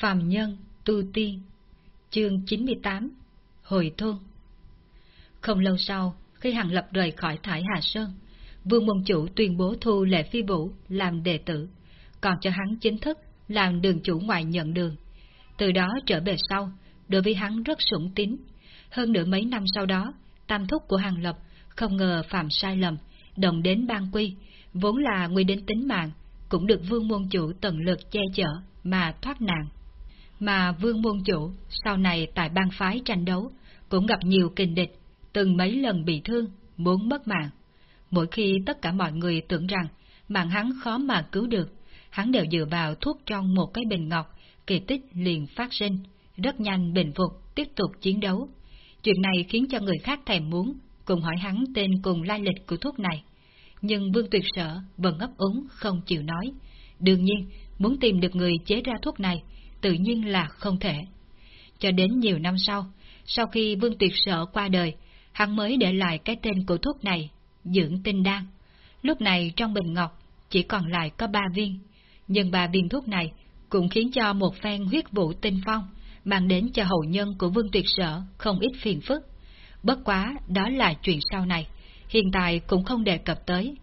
Phàm Nhân Tu Tiên Chương 98 Hồi Thôn Không lâu sau, khi Hàng Lập rời khỏi Thải Hà Sơn, Vương Môn Chủ tuyên bố thu Lệ Phi Vũ làm đệ tử, còn cho hắn chính thức làm đường chủ ngoại nhận đường. Từ đó trở về sau, đối với hắn rất sủng tín. Hơn nửa mấy năm sau đó, tam thúc của Hàng Lập không ngờ phạm sai lầm, đồng đến ban quy, vốn là nguy đến tính mạng, cũng được Vương Môn Chủ tận lực che chở mà thoát nạn. Mà Vương Môn Chủ sau này tại bang phái tranh đấu cũng gặp nhiều kình địch, từng mấy lần bị thương, muốn mất mạng. Mỗi khi tất cả mọi người tưởng rằng mạng hắn khó mà cứu được, hắn đều dựa vào thuốc trong một cái bình ngọc, kỳ tích liền phát sinh, rất nhanh bình phục, tiếp tục chiến đấu. Chuyện này khiến cho người khác thèm muốn, cùng hỏi hắn tên cùng lai lịch của thuốc này. Nhưng Vương Tuyệt Sở vẫn ấp úng không chịu nói. Đương nhiên, muốn tìm được người chế ra thuốc này, tự nhiên là không thể. Cho đến nhiều năm sau, sau khi Vương Tuyệt Sở qua đời, hắn mới để lại cái tên của thuốc này, dưỡng tinh đan. Lúc này trong bình ngọc chỉ còn lại có ba viên, nhưng ba viên thuốc này cũng khiến cho một phen huyết vụ tinh phong mang đến cho hậu nhân của Vương Tuyệt Sở không ít phiền phức. Bất quá, đó là chuyện sau này, hiện tại cũng không đề cập tới.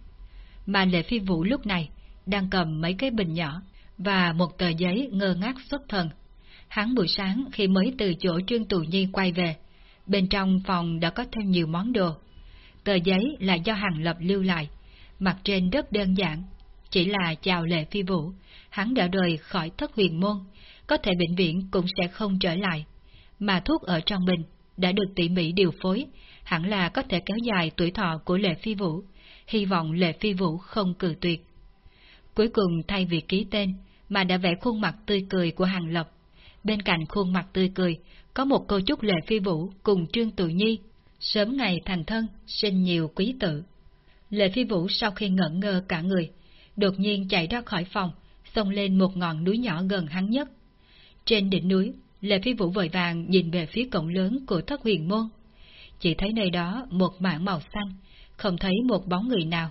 Mà Lệ Phi Vũ lúc này đang cầm mấy cái bình nhỏ và một tờ giấy ngơ ngác xuất thần. Hắn buổi sáng khi mới từ chỗ Trương Tù Nhi quay về, bên trong phòng đã có thêm nhiều món đồ. Tờ giấy là do Hàng Lập lưu lại, mặt trên rất đơn giản, chỉ là chào Lệ Phi Vũ, hắn đã rời khỏi thất huyền môn, có thể bệnh viện cũng sẽ không trở lại. Mà thuốc ở trong bình đã được tỉ mỉ điều phối, hẳn là có thể kéo dài tuổi thọ của Lệ Phi Vũ, hy vọng Lệ Phi Vũ không cử tuyệt. Cuối cùng thay vì ký tên, mà đã vẽ khuôn mặt tươi cười của Hàng Lập. Bên cạnh khuôn mặt tươi cười, có một câu chúc Lệ Phi Vũ cùng Trương Tự Nhi, sớm ngày thành thân, sinh nhiều quý tử. Lệ Phi Vũ sau khi ngẩn ngơ cả người, đột nhiên chạy ra khỏi phòng, xông lên một ngọn núi nhỏ gần hắn nhất. Trên đỉnh núi, Lệ Phi Vũ vội vàng nhìn về phía cổng lớn của thất huyền môn. Chỉ thấy nơi đó một mảng màu xanh, không thấy một bóng người nào.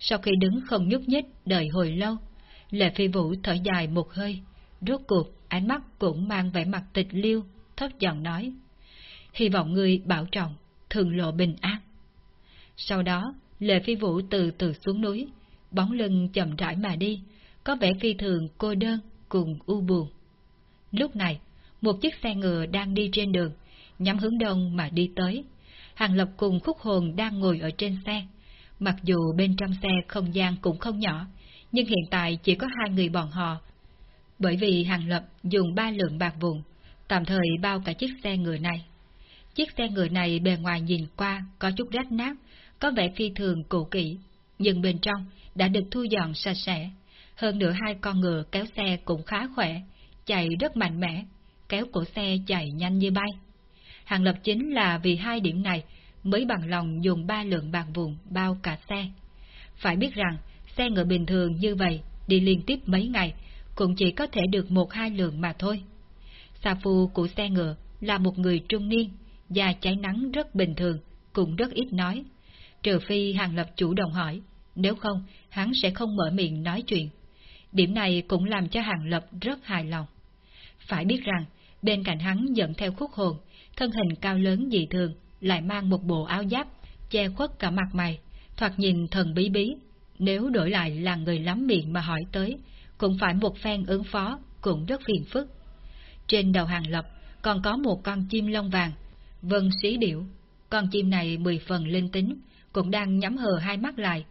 Sau khi đứng không nhúc nhích đợi hồi lâu, Lệ Phi Vũ thở dài một hơi, rốt cuộc ánh mắt cũng mang vẻ mặt tịch liêu, thấp giọng nói. Hy vọng ngươi bảo trọng, thường lộ bình an. Sau đó, Lệ Phi Vũ từ từ xuống núi, bóng lưng chậm rãi mà đi, có vẻ phi thường cô đơn cùng u buồn. Lúc này, một chiếc xe ngựa đang đi trên đường, nhắm hướng đông mà đi tới. Hàng Lập cùng khúc hồn đang ngồi ở trên xe. Mặc dù bên trong xe không gian cũng không nhỏ, nhưng hiện tại chỉ có hai người bọn họ. Bởi vì Hàng Lập dùng ba lượng bạc vùng, tạm thời bao cả chiếc xe ngựa này. Chiếc xe ngựa này bề ngoài nhìn qua có chút rách nát, có vẻ phi thường cũ kỹ, nhưng bên trong đã được thu dọn sạch sẽ. Hơn nữa hai con ngựa kéo xe cũng khá khỏe, chạy rất mạnh mẽ, kéo cổ xe chạy nhanh như bay. Hàng Lập chính là vì hai điểm này mới bằng lòng dùng ba lượng bạc vùng bao cả xe. Phải biết rằng, xe ngựa bình thường như vậy, đi liên tiếp mấy ngày, cũng chỉ có thể được một hai lượng mà thôi. Sa phu của xe ngựa là một người trung niên, da cháy nắng rất bình thường, cũng rất ít nói. Trừ phi Hàng Lập chủ động hỏi, nếu không, hắn sẽ không mở miệng nói chuyện. Điểm này cũng làm cho Hàng Lập rất hài lòng. Phải biết rằng, bên cạnh hắn dẫn theo khúc hồn, thân hình cao lớn dị thường, lại mang một bộ áo giáp, che khuất cả mặt mày, thoạt nhìn thần bí bí. Nếu đổi lại là người lắm miệng mà hỏi tới, cũng phải một phen ứng phó, cũng rất phiền phức. Trên đầu hàng lập còn có một con chim lông vàng, vân xí điệu. Con chim này mười phần linh tính, cũng đang nhắm hờ hai mắt lại,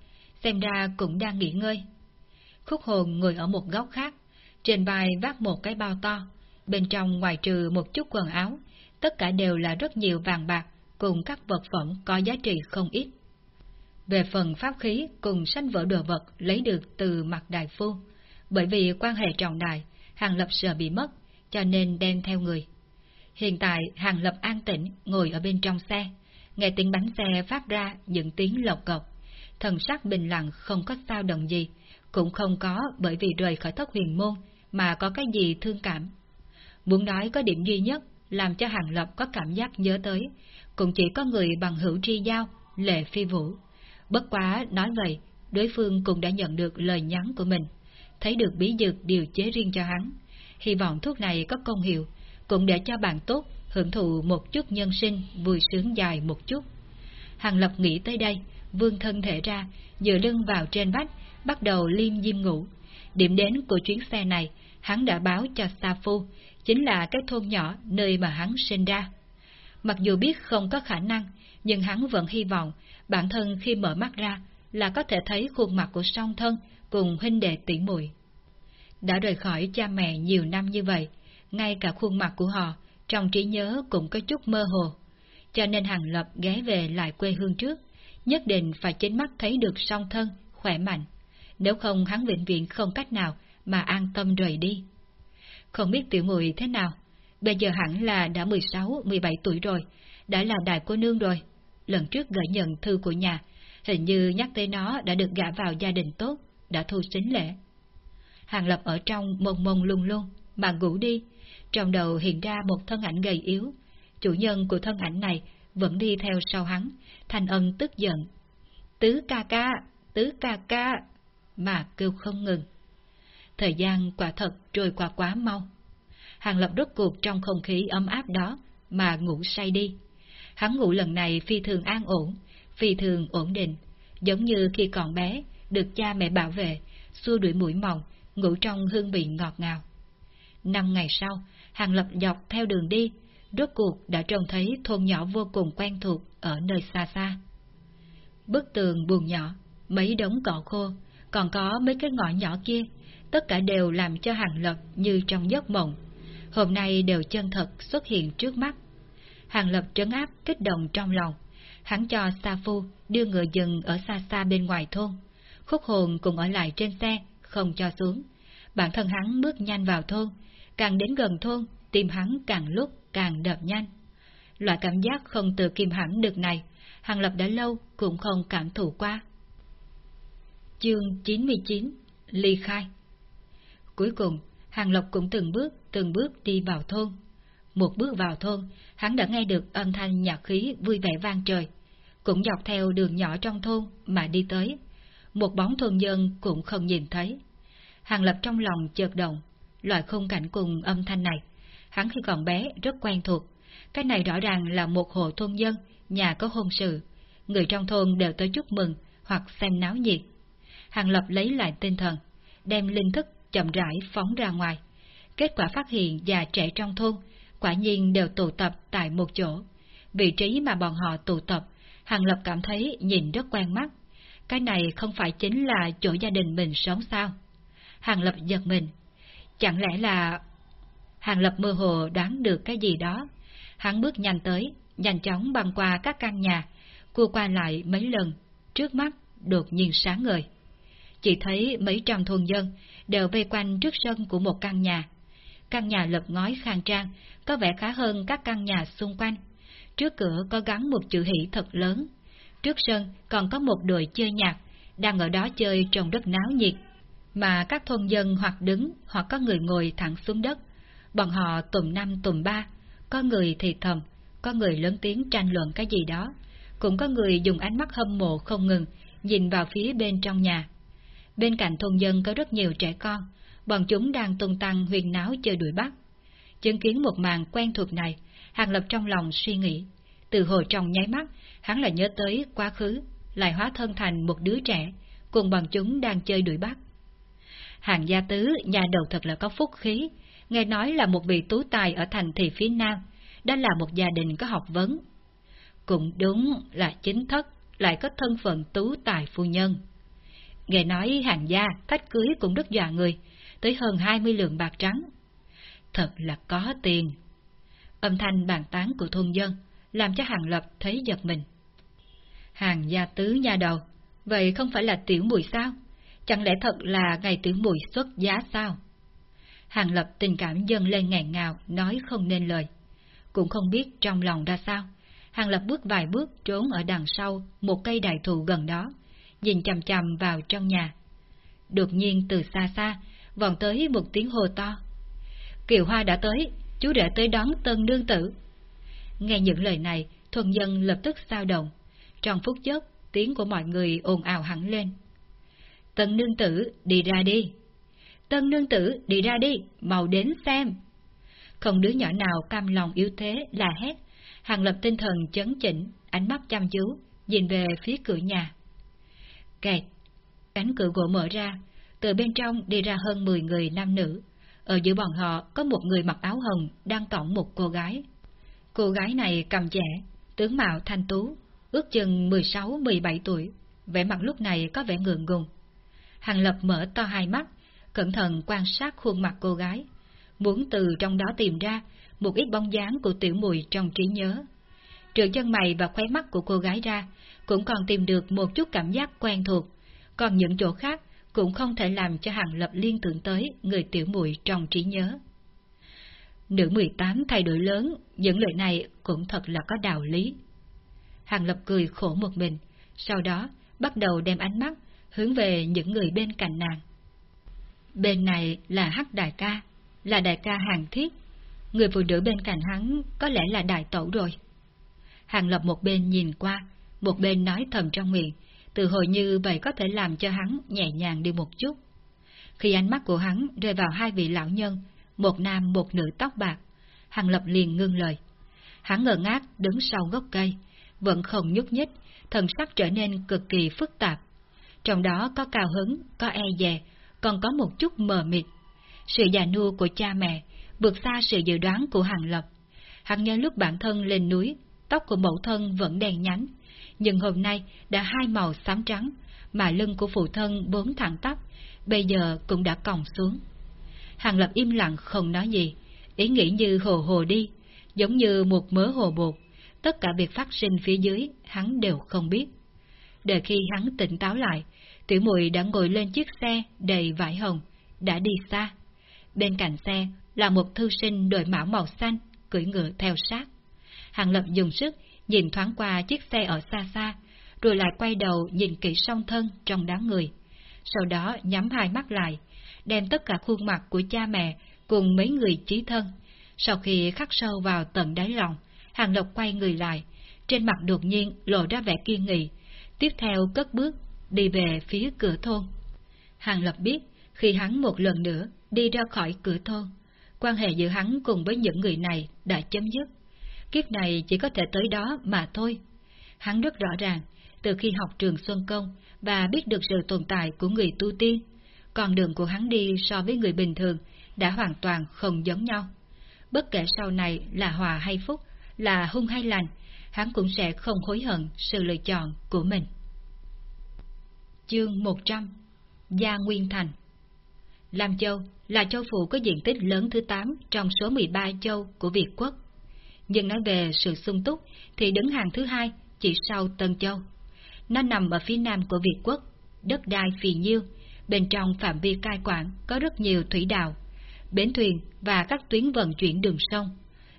xem ra cũng đang nghỉ ngơi. Khúc hồn ngồi ở một góc khác, trên vai vác một cái bao to, bên trong ngoài trừ một chút quần áo, tất cả đều là rất nhiều vàng bạc cùng các vật phẩm có giá trị không ít. Về phần pháp khí cùng sanh vỡ đồ vật lấy được từ mặt đại phu, bởi vì quan hệ trọng đại, Hàng Lập sợ bị mất, cho nên đem theo người. Hiện tại Hàng Lập an tĩnh ngồi ở bên trong xe, nghe tiếng bánh xe phát ra những tiếng lộc cộc, thần sắc bình lặng không có sao động gì, cũng không có bởi vì rời khỏi thất huyền môn mà có cái gì thương cảm. Muốn nói có điểm duy nhất làm cho Hàng Lập có cảm giác nhớ tới, cũng chỉ có người bằng hữu tri giao, Lệ Phi Vũ. Bất quá nói vậy, đối phương cũng đã nhận được lời nhắn của mình, thấy được bí dược điều chế riêng cho hắn. hy vọng thuốc này có công hiệu, cũng để cho bạn tốt hưởng thụ một chút nhân sinh vui sướng dài một chút. Hàng Lập nghĩ tới đây, vương thân thể ra, dựa lưng vào trên vách, bắt đầu liêm diêm ngủ. Điểm đến của chuyến xe này, hắn đã báo cho Sa Phu, chính là cái thôn nhỏ nơi mà hắn sinh ra. Mặc dù biết không có khả năng, nhưng hắn vẫn hy vọng bản thân khi mở mắt ra là có thể thấy khuôn mặt của song thân cùng huynh đệ tỷ muội. Đã rời khỏi cha mẹ nhiều năm như vậy, ngay cả khuôn mặt của họ trong trí nhớ cũng có chút mơ hồ, cho nên Hàng Lập ghé về lại quê hương trước, nhất định phải chính mắt thấy được song thân, khỏe mạnh, nếu không hắn vĩnh viễn không cách nào mà an tâm rời đi. Không biết tiểu muội thế nào, bây giờ hẳn là đã 16-17 tuổi rồi, đã là đại cô nương rồi. Lần trước gửi nhận thư của nhà, hình như nhắc tới nó đã được gả vào gia đình tốt, đã thu xính lễ. Hàng Lập ở trong mông mông lung lung, mà ngủ đi, trong đầu hiện ra một thân ảnh gầy yếu. Chủ nhân của thân ảnh này vẫn đi theo sau hắn, thành ân tức giận. Tứ ca ca, tứ ca ca, mà kêu không ngừng. Thời gian quả thật trôi qua quá mau. Hàng lập rốt cuộc trong không khí ấm áp đó mà ngủ say đi. Hắn ngủ lần này phi thường an ổn, phi thường ổn định, giống như khi còn bé, được cha mẹ bảo vệ, xua đuổi mũi mộng, ngủ trong hương vị ngọt ngào. Năm ngày sau, Hàng Lập dọc theo đường đi, rốt cuộc đã trông thấy thôn nhỏ vô cùng quen thuộc ở nơi xa xa. Bức tường buồn nhỏ, mấy đống cỏ khô, còn có mấy cái ngõ nhỏ kia, tất cả đều làm cho Hàng Lập như trong giấc mộng. Hôm nay đều chân thật xuất hiện trước mắt. Hàng Lập trấn áp kích động trong lòng. Hắn cho Sa Phu đưa người dừng ở xa xa bên ngoài thôn. Khúc hồn cùng ở lại trên xe, không cho xuống. Bản thân hắn bước nhanh vào thôn, càng đến gần thôn, tim hắn càng lúc càng đập nhanh. Loại cảm giác không tự kiềm hãm được này, Hàng Lập đã lâu cũng không cảm thụ qua. Chương 99 Ly khai Cuối cùng, Hàng Lộc cũng từng bước, từng bước đi vào thôn. Một bước vào thôn, hắn đã nghe được âm thanh nhạc khí vui vẻ vang trời. Cũng dọc theo đường nhỏ trong thôn mà đi tới. Một bóng thôn dân cũng không nhìn thấy. Hàng Lập trong lòng chợt động, loại khung cảnh cùng âm thanh này. Hắn khi còn bé rất quen thuộc. Cái này rõ ràng là một hộ thôn dân, nhà có hôn sự. Người trong thôn đều tới chúc mừng hoặc xem náo nhiệt. Hàng Lập lấy lại tinh thần, đem linh thức chậm rãi phóng ra ngoài. Kết quả phát hiện già trẻ trong thôn, quả nhiên đều tụ tập tại một chỗ. Vị trí mà bọn họ tụ tập, Hàng Lập cảm thấy nhìn rất quen mắt. Cái này không phải chính là chỗ gia đình mình sống sao? Hàng Lập giật mình. Chẳng lẽ là... Hàng Lập mơ hồ đoán được cái gì đó. Hắn bước nhanh tới, nhanh chóng băng qua các căn nhà, cua qua lại mấy lần, trước mắt đột nhiên sáng ngời. Chỉ thấy mấy trăm thôn dân đều vây quanh trước sân của một căn nhà. Căn nhà lợp ngói khang trang, có vẻ khá hơn các căn nhà xung quanh. Trước cửa có gắn một chữ hỷ thật lớn. Trước sân còn có một đội chơi nhạc, đang ở đó chơi trong đất náo nhiệt. Mà các thôn dân hoặc đứng hoặc có người ngồi thẳng xuống đất. Bọn họ tùm năm tùm ba, có người thì thầm, có người lớn tiếng tranh luận cái gì đó. Cũng có người dùng ánh mắt hâm mộ không ngừng, nhìn vào phía bên trong nhà. Bên cạnh thôn dân có rất nhiều trẻ con, bọn chúng đang tung tăng huyền náo chơi đuổi bắt. Chứng kiến một màn quen thuộc này, Hàng Lập trong lòng suy nghĩ. Từ hồi trong nháy mắt, hắn lại nhớ tới quá khứ, lại hóa thân thành một đứa trẻ, cùng bọn chúng đang chơi đuổi bắt. Hàng gia tứ, nhà đầu thật là có phúc khí, nghe nói là một vị tú tài ở thành thị phía nam, đó là một gia đình có học vấn. Cũng đúng là chính thất, lại có thân phận tú tài phu nhân. Nghe nói hàng gia khách cưới cũng rất dọa người, tới hơn 20 lượng bạc trắng. Thật là có tiền. Âm thanh bàn tán của thôn dân làm cho hàng lập thấy giật mình. Hàng gia tứ nhà đầu, vậy không phải là tiểu mùi sao? Chẳng lẽ thật là ngày tiểu mùi xuất giá sao? Hàng lập tình cảm dâng lên ngàn ngào, nói không nên lời. Cũng không biết trong lòng ra sao. Hàng lập bước vài bước trốn ở đằng sau một cây đại thụ gần đó, nhìn chằm chằm vào trong nhà. Đột nhiên từ xa xa, vọng tới một tiếng hô to. Kiều Hoa đã tới, chú rể tới đón tân nương tử. Nghe những lời này, thuần dân lập tức sao động. Trong phút chốc, tiếng của mọi người ồn ào hẳn lên. Tân nương tử, đi ra đi. Tân nương tử, đi ra đi, mau đến xem. Không đứa nhỏ nào cam lòng yếu thế là hét. Hàng lập tinh thần chấn chỉnh, ánh mắt chăm chú, nhìn về phía cửa nhà. Kẹt, cánh cửa gỗ mở ra, từ bên trong đi ra hơn 10 người nam nữ. Ở giữa bọn họ có một người mặc áo hồng đang tỏng một cô gái. Cô gái này cầm trẻ, tướng mạo thanh tú, ước chừng 16-17 tuổi, vẻ mặt lúc này có vẻ ngượng ngùng. Hàng Lập mở to hai mắt, cẩn thận quan sát khuôn mặt cô gái, muốn từ trong đó tìm ra một ít bóng dáng của tiểu mùi trong trí nhớ. Trừ chân mày và khóe mắt của cô gái ra, cũng còn tìm được một chút cảm giác quen thuộc, còn những chỗ khác cũng không thể làm cho Hàng Lập liên tưởng tới người tiểu mùi trong trí nhớ. Nữ 18 thay đổi lớn, những lời này cũng thật là có đạo lý. Hàng Lập cười khổ một mình, sau đó bắt đầu đem ánh mắt hướng về những người bên cạnh nàng. Bên này là Hắc Đại ca, là đại ca Hàng Thiết, người phụ nữ bên cạnh hắn có lẽ là đại tẩu rồi. Hàng Lập một bên nhìn qua, một bên nói thầm trong miệng, từ hồi như vậy có thể làm cho hắn nhẹ nhàng đi một chút. Khi ánh mắt của hắn rơi vào hai vị lão nhân, một nam một nữ tóc bạc, Hàng Lập liền ngưng lời. Hắn ngờ ngác đứng sau gốc cây, vẫn không nhúc nhích, thần sắc trở nên cực kỳ phức tạp. Trong đó có cao hứng, có e dè, còn có một chút mờ mịt. Sự già nua của cha mẹ vượt xa sự dự đoán của Hàng Lập. Hắn nhớ lúc bản thân lên núi, tóc của mẫu thân vẫn đen nhánh, nhưng hôm nay đã hai màu xám trắng, mà lưng của phụ thân bốn thẳng tắp, bây giờ cũng đã còng xuống. Hàng Lập im lặng không nói gì, ý nghĩ như hồ hồ đi, giống như một mớ hồ bột, tất cả việc phát sinh phía dưới hắn đều không biết. Đợi khi hắn tỉnh táo lại, tiểu muội đã ngồi lên chiếc xe đầy vải hồng, đã đi xa. Bên cạnh xe là một thư sinh đội mão màu xanh, cưỡi ngựa theo sát. Hàng Lập dùng sức nhìn thoáng qua chiếc xe ở xa xa, rồi lại quay đầu nhìn kỹ song thân trong đám người. Sau đó nhắm hai mắt lại, đem tất cả khuôn mặt của cha mẹ cùng mấy người chí thân. Sau khi khắc sâu vào tận đáy lòng, Hàng Lộc quay người lại, trên mặt đột nhiên lộ ra vẻ kiên nghị, tiếp theo cất bước, đi về phía cửa thôn. Hàng Lập biết, khi hắn một lần nữa đi ra khỏi cửa thôn, quan hệ giữa hắn cùng với những người này đã chấm dứt. Kiếp này chỉ có thể tới đó mà thôi. Hắn rất rõ ràng, từ khi học trường Xuân Công và biết được sự tồn tại của người tu tiên, con đường của hắn đi so với người bình thường đã hoàn toàn không giống nhau. Bất kể sau này là hòa hay phúc, là hung hay lành, hắn cũng sẽ không hối hận sự lựa chọn của mình. Chương 100 Gia Nguyên Thành Lam Châu là châu phủ có diện tích lớn thứ 8 trong số 13 châu của Việt quốc. Nhưng nói về sự sung túc thì đứng hàng thứ hai chỉ sau Tân Châu. Nó nằm ở phía nam của Việt quốc, đất đai phì nhiêu, bên trong phạm vi cai quản có rất nhiều thủy đạo, bến thuyền và các tuyến vận chuyển đường sông,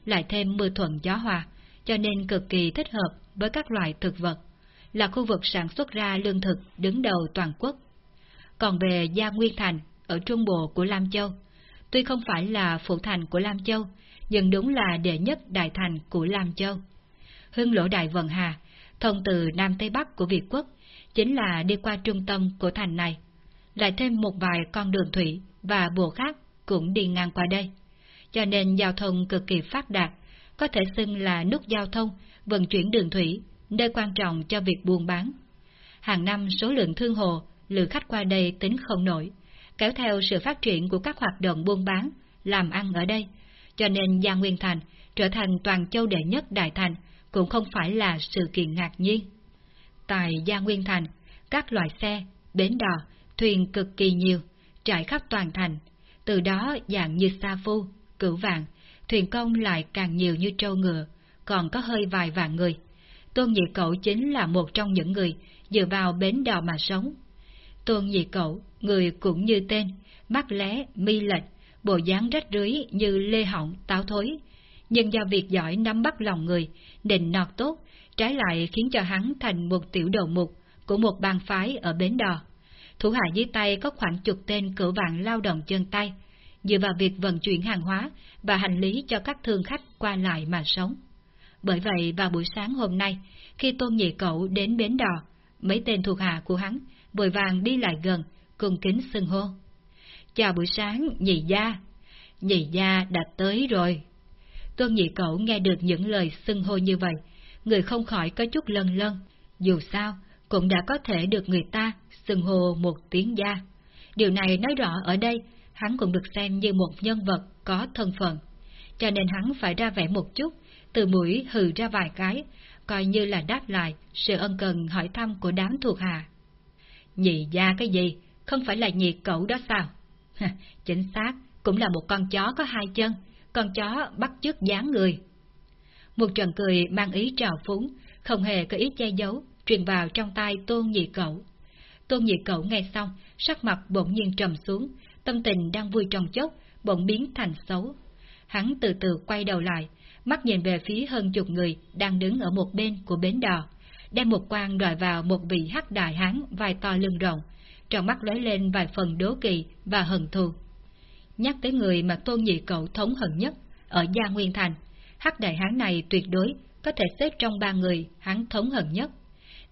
lại thêm mưa thuận gió hòa, cho nên cực kỳ thích hợp với các loại thực vật, là khu vực sản xuất ra lương thực đứng đầu toàn quốc. Còn về Gia Nguyên Thành, ở trung bộ của Lam Châu, tuy không phải là phụ thành của Lam Châu, nhưng đúng là đệ nhất đại thành của Lam Châu. Hưng lỗ đại vận hà, thông từ Nam Tây Bắc của Việt Quốc, chính là đi qua trung tâm của thành này. Lại thêm một vài con đường thủy và bộ khác cũng đi ngang qua đây. Cho nên giao thông cực kỳ phát đạt, có thể xưng là nút giao thông, vận chuyển đường thủy, nơi quan trọng cho việc buôn bán. Hàng năm số lượng thương hồ, lượng khách qua đây tính không nổi, kéo theo sự phát triển của các hoạt động buôn bán, làm ăn ở đây, cho nên Gia Nguyên Thành trở thành toàn châu đệ nhất đại thành cũng không phải là sự kiện ngạc nhiên. Tại Gia Nguyên Thành, các loại xe, bến đò, thuyền cực kỳ nhiều, trải khắp toàn thành, từ đó dạng như sa phu, cửu vạn, thuyền công lại càng nhiều như trâu ngựa, còn có hơi vài vạn người. Tôn Nhị Cậu chính là một trong những người dựa vào bến đò mà sống. Tôn Nhị Cậu, người cũng như tên, mắt lé, mi lệch, bộ dáng rách rưới như lê hỏng, táo thối. Nhưng do việc giỏi nắm bắt lòng người, định nọt tốt, trái lại khiến cho hắn thành một tiểu đầu mục của một bang phái ở bến đò. Thủ hạ dưới tay có khoảng chục tên cửa vạn lao động chân tay, dựa vào việc vận chuyển hàng hóa và hành lý cho các thương khách qua lại mà sống. Bởi vậy vào buổi sáng hôm nay, khi Tôn Nhị Cậu đến bến đò, mấy tên thuộc hạ của hắn vội vàng đi lại gần, cùng kính xưng hô. Chào buổi sáng, nhị gia. Nhị gia đã tới rồi. Tôn nhị cậu nghe được những lời xưng hô như vậy, người không khỏi có chút lân lân. Dù sao, cũng đã có thể được người ta xưng hô một tiếng gia. Điều này nói rõ ở đây, hắn cũng được xem như một nhân vật có thân phận. Cho nên hắn phải ra vẻ một chút, từ mũi hừ ra vài cái, coi như là đáp lại sự ân cần hỏi thăm của đám thuộc hạ. Nhị gia cái gì, không phải là nhị cậu đó sao? Chính xác, cũng là một con chó có hai chân, con chó bắt chước dáng người. Một trận cười mang ý trào phúng, không hề có ý che giấu, truyền vào trong tai tôn nhị cậu. Tôn nhị cậu nghe xong, sắc mặt bỗng nhiên trầm xuống, tâm tình đang vui trong chốc, bỗng biến thành xấu. Hắn từ từ quay đầu lại, mắt nhìn về phía hơn chục người đang đứng ở một bên của bến đò, đem một quan đòi vào một vị hắc đại hán vai to lưng rộng, trong mắt lóe lên vài phần đố kỵ và hận thù. Nhắc tới người mà tôn nhị cậu thống hận nhất, ở Gia Nguyên Thành, hắc đại hán này tuyệt đối có thể xếp trong ba người hắn thống hận nhất.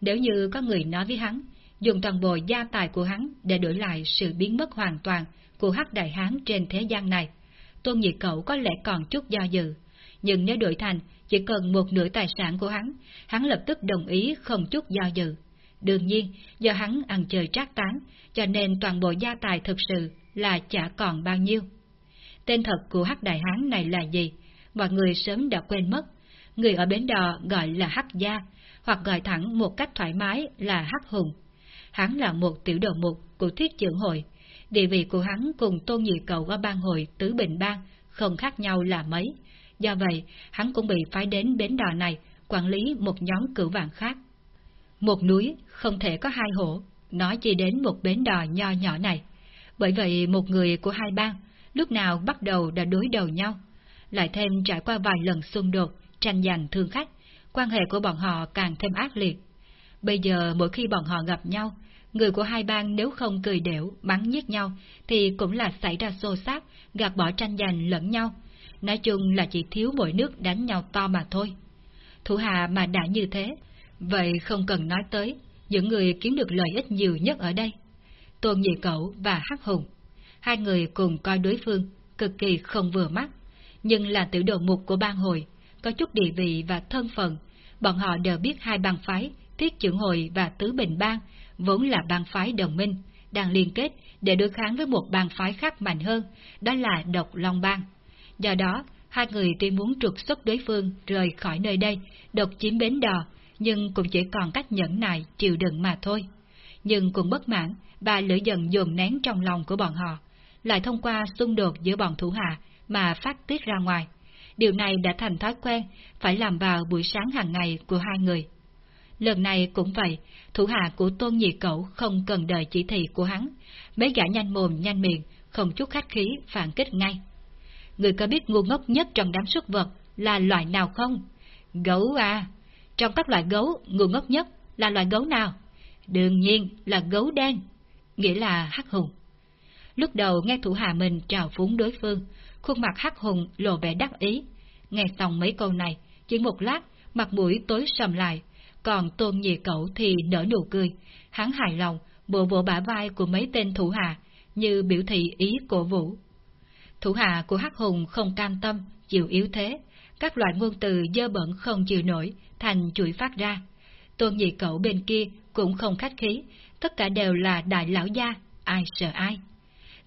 Nếu như có người nói với hắn, dùng toàn bộ gia tài của hắn để đổi lại sự biến mất hoàn toàn của hắc đại hán trên thế gian này, tôn nhị cậu có lẽ còn chút do dự. Nhưng nếu đổi thành chỉ cần một nửa tài sản của hắn, hắn lập tức đồng ý không chút do dự. Đương nhiên, do hắn ăn chơi trác tán, cho nên toàn bộ gia tài thực sự là chả còn bao nhiêu. Tên thật của hắc đại hán này là gì? Mọi người sớm đã quên mất. Người ở bến đò gọi là hắc gia, hoặc gọi thẳng một cách thoải mái là hắc hùng. Hắn là một tiểu đầu mục của thiết trưởng hội. Địa vị của hắn cùng tôn nhị cầu ở bang hội Tứ Bình Bang không khác nhau là mấy. Do vậy, hắn cũng bị phái đến bến đò này quản lý một nhóm cửu vạn khác. Một núi không thể có hai hổ, nói chỉ đến một bến đò nho nhỏ này. Bởi vậy một người của hai bang lúc nào bắt đầu đã đối đầu nhau. Lại thêm trải qua vài lần xung đột, tranh giành thương khách, quan hệ của bọn họ càng thêm ác liệt. Bây giờ mỗi khi bọn họ gặp nhau, người của hai bang nếu không cười đểu, bắn giết nhau, thì cũng là xảy ra xô xát, gạt bỏ tranh giành lẫn nhau. Nói chung là chỉ thiếu mỗi nước đánh nhau to mà thôi. Thủ hạ mà đã như thế, vậy không cần nói tới, những người kiếm được lợi ích nhiều nhất ở đây. Tôn Nhị Cẩu và Hắc Hùng. Hai người cùng coi đối phương, cực kỳ không vừa mắt, nhưng là tiểu đồ mục của bang hội, có chút địa vị và thân phận. Bọn họ đều biết hai bang phái, Thiết trưởng hội và Tứ Bình Bang, vốn là bang phái đồng minh, đang liên kết để đối kháng với một bang phái khác mạnh hơn, đó là Độc Long Bang. Do đó, hai người tuy muốn trục xuất đối phương rời khỏi nơi đây, độc chiếm bến đò, nhưng cũng chỉ còn cách nhẫn nại chịu đựng mà thôi. Nhưng cũng bất mãn, và lửa dần dồn nén trong lòng của bọn họ, lại thông qua xung đột giữa bọn thủ hạ mà phát tiết ra ngoài. Điều này đã thành thói quen, phải làm vào buổi sáng hàng ngày của hai người. Lần này cũng vậy, thủ hạ của Tôn Nhị Cẩu không cần đợi chỉ thị của hắn, mấy gã nhanh mồm nhanh miệng, không chút khách khí phản kích ngay. Người có biết ngu ngốc nhất trong đám súc vật là loại nào không? Gấu à! Trong các loại gấu, ngu ngốc nhất là loại gấu nào? Đương nhiên là gấu đen, nghĩa là hắc hùng. Lúc đầu nghe thủ hạ mình trào phúng đối phương, khuôn mặt hắc hùng lộ vẻ đắc ý. Nghe xong mấy câu này, chỉ một lát, mặt mũi tối sầm lại, còn tôn nhị cậu thì nở nụ cười. Hắn hài lòng, bộ bộ bả vai của mấy tên thủ hạ, như biểu thị ý cổ vũ. Thủ hạ của hắc hùng không cam tâm, chịu yếu thế, các loại ngôn từ dơ bẩn không chịu nổi, thành chuỗi phát ra. Tôn nhị cậu bên kia cũng không khách khí, tất cả đều là đại lão gia, ai sợ ai.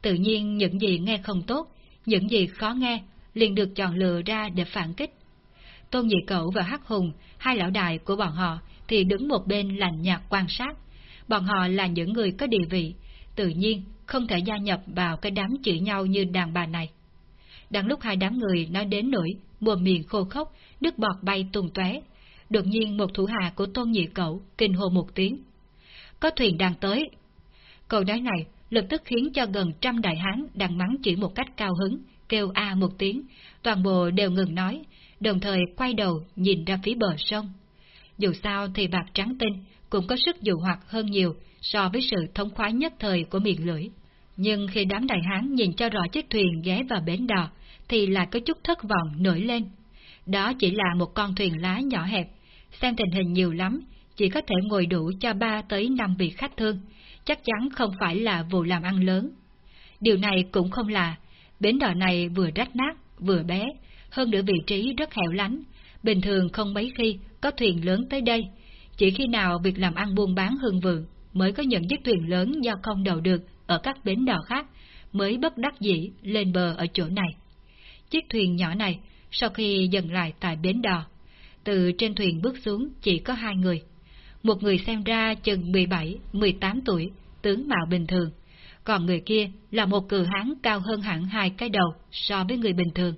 Tự nhiên những gì nghe không tốt, những gì khó nghe, liền được chọn lựa ra để phản kích. Tôn Nhị Cẩu và Hắc Hùng, hai lão đại của bọn họ, thì đứng một bên lành nhạt quan sát. Bọn họ là những người có địa vị, tự nhiên không thể gia nhập vào cái đám chửi nhau như đàn bà này. Đang lúc hai đám người nói đến nỗi, mồm miệng khô khốc, nước bọt bay tung tóe, đột nhiên một thủ hạ của Tôn Nhị Cẩu kinh hô một tiếng. Có thuyền đang tới. Câu nói này lập tức khiến cho gần trăm đại hán đang mắng chỉ một cách cao hứng, kêu a một tiếng, toàn bộ đều ngừng nói, đồng thời quay đầu nhìn ra phía bờ sông. Dù sao thì bạc trắng tinh cũng có sức dụ hoặc hơn nhiều so với sự thống khoái nhất thời của miệng lưỡi. Nhưng khi đám đại hán nhìn cho rõ chiếc thuyền ghé vào bến đò, thì lại có chút thất vọng nổi lên. Đó chỉ là một con thuyền lá nhỏ hẹp, xem tình hình nhiều lắm, chỉ có thể ngồi đủ cho ba tới năm vị khách thương, chắc chắn không phải là vụ làm ăn lớn. Điều này cũng không là, bến đò này vừa rách nát, vừa bé, hơn nữa vị trí rất hẻo lánh, bình thường không mấy khi có thuyền lớn tới đây, chỉ khi nào việc làm ăn buôn bán hưng vượng mới có những chiếc thuyền lớn do không đầu được ở các bến đò khác, mới bất đắc dĩ lên bờ ở chỗ này. Chiếc thuyền nhỏ này, sau khi dừng lại tại bến đò, từ trên thuyền bước xuống chỉ có hai người. Một người xem ra chừng 17-18 tuổi, tướng mạo bình thường, còn người kia là một cử hán cao hơn hẳn hai cái đầu so với người bình thường.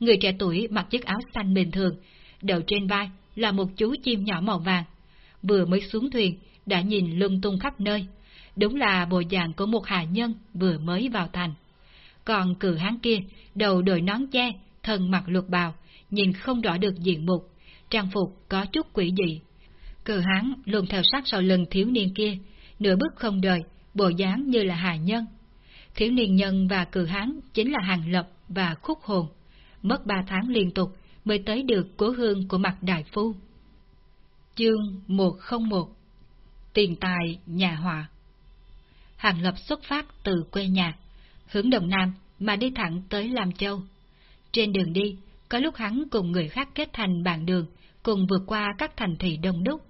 Người trẻ tuổi mặc chiếc áo xanh bình thường, đầu trên vai là một chú chim nhỏ màu vàng. Vừa mới xuống thuyền, đã nhìn lung tung khắp nơi. Đúng là bộ dạng của một hạ nhân vừa mới vào thành. Còn cử hán kia, đầu đội nón che, thân mặc lục bào, nhìn không rõ được diện mục, trang phục có chút quỷ dị. Cử hán luôn theo sát sau lưng thiếu niên kia, nửa bước không đời, bộ dáng như là hài nhân. Thiếu niên nhân và cử hán chính là hàng lập và khúc hồn. Mất ba tháng liên tục mới tới được cố hương của mặt đại phu. Chương 101 Tiền tài nhà họa Hàng Lập xuất phát từ quê nhà, hướng Đồng Nam mà đi thẳng tới Lam Châu. Trên đường đi, có lúc hắn cùng người khác kết thành bạn đường, cùng vượt qua các thành thị đông đúc.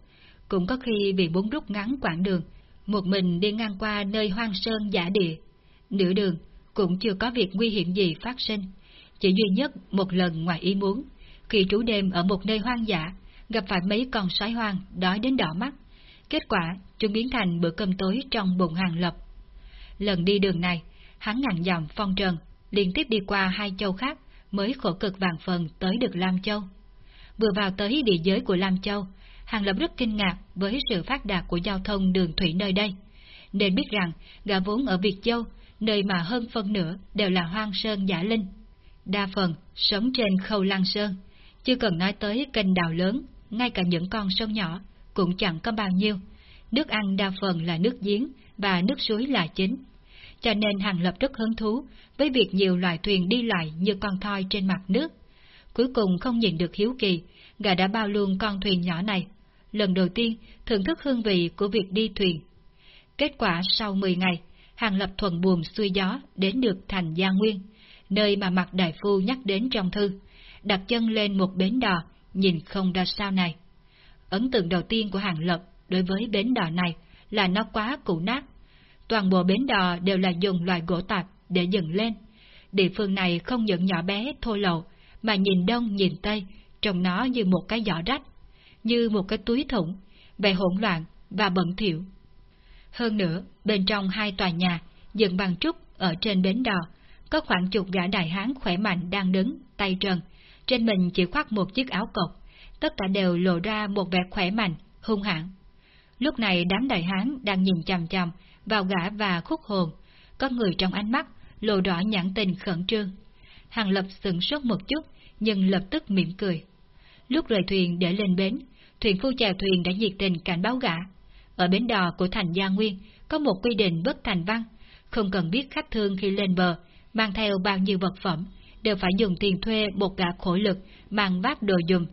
Cũng có khi vì muốn rút ngắn quãng đường, một mình đi ngang qua nơi hoang sơn giả địa. Nửa đường, cũng chưa có việc nguy hiểm gì phát sinh. Chỉ duy nhất một lần ngoài ý muốn, khi trú đêm ở một nơi hoang dã, gặp phải mấy con sói hoang đói đến đỏ mắt. Kết quả, chúng biến thành bữa cơm tối trong bụng hàng lập. Lần đi đường này, hắn ngàn dặm phong trần, liên tiếp đi qua hai châu khác, mới khổ cực vàng phần tới được Lam Châu. Vừa vào tới địa giới của Lam Châu, Hàng Lập rất kinh ngạc với sự phát đạt của giao thông đường thủy nơi đây. Nên biết rằng, gã vốn ở Việt Châu, nơi mà hơn phân nửa đều là hoang sơn giả linh. Đa phần sống trên khâu lăng sơn, chưa cần nói tới kênh đào lớn, ngay cả những con sông nhỏ cũng chẳng có bao nhiêu. Nước ăn đa phần là nước giếng và nước suối là chính. Cho nên Hàng Lập rất hứng thú với việc nhiều loại thuyền đi lại như con thoi trên mặt nước. Cuối cùng không nhìn được hiếu kỳ, gã đã bao luôn con thuyền nhỏ này. Lần đầu tiên thưởng thức hương vị của việc đi thuyền. Kết quả sau 10 ngày, Hàng Lập thuận buồm xuôi gió đến được thành Gia Nguyên, nơi mà mặt đại phu nhắc đến trong thư, đặt chân lên một bến đò, nhìn không ra sao này. Ấn tượng đầu tiên của Hàng Lập đối với bến đò này là nó quá cũ nát. Toàn bộ bến đò đều là dùng loại gỗ tạp để dựng lên. Địa phương này không những nhỏ bé, thô lậu, mà nhìn đông nhìn tây, trông nó như một cái giỏ rách, như một cái túi thủng, vẻ hỗn loạn và bẩn thỉu. Hơn nữa, bên trong hai tòa nhà, dựng bằng trúc ở trên bến đò, có khoảng chục gã đại hán khỏe mạnh đang đứng, tay trần, trên mình chỉ khoác một chiếc áo cộc, tất cả đều lộ ra một vẻ khỏe mạnh, hung hãn. Lúc này đám đại hán đang nhìn chằm chằm vào gã và khúc hồn, có người trong ánh mắt lộ rõ nhãn tình khẩn trương. Hàng lập sững sốt một chút, nhưng lập tức mỉm cười. Lúc rời thuyền để lên bến, thuyền phu chèo thuyền đã nhiệt tình cảnh báo gã. Ở bến đò của thành Gia Nguyên có một quy định bất thành văn, không cần biết khách thương khi lên bờ, mang theo bao nhiêu vật phẩm, đều phải dùng tiền thuê một gã khổ lực mang vác đồ dùng.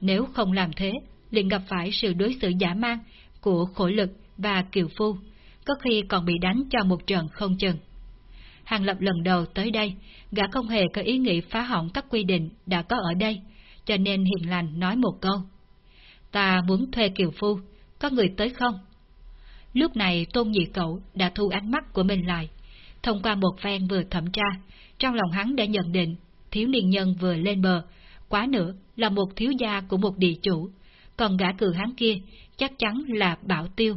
Nếu không làm thế, liền gặp phải sự đối xử giả mang của khổ lực và kiều phu, có khi còn bị đánh cho một trận không chừng. Hàng Lập lần đầu tới đây, gã không hề có ý nghĩ phá hỏng các quy định đã có ở đây, cho nên hiền lành nói một câu. Ta muốn thuê kiều phu, có người tới không? Lúc này Tôn Nhị Cậu đã thu ánh mắt của mình lại. Thông qua một phen vừa thẩm tra, trong lòng hắn đã nhận định thiếu niên nhân vừa lên bờ, quá nữa là một thiếu gia của một địa chủ, còn gã cử hắn kia chắc chắn là bảo tiêu.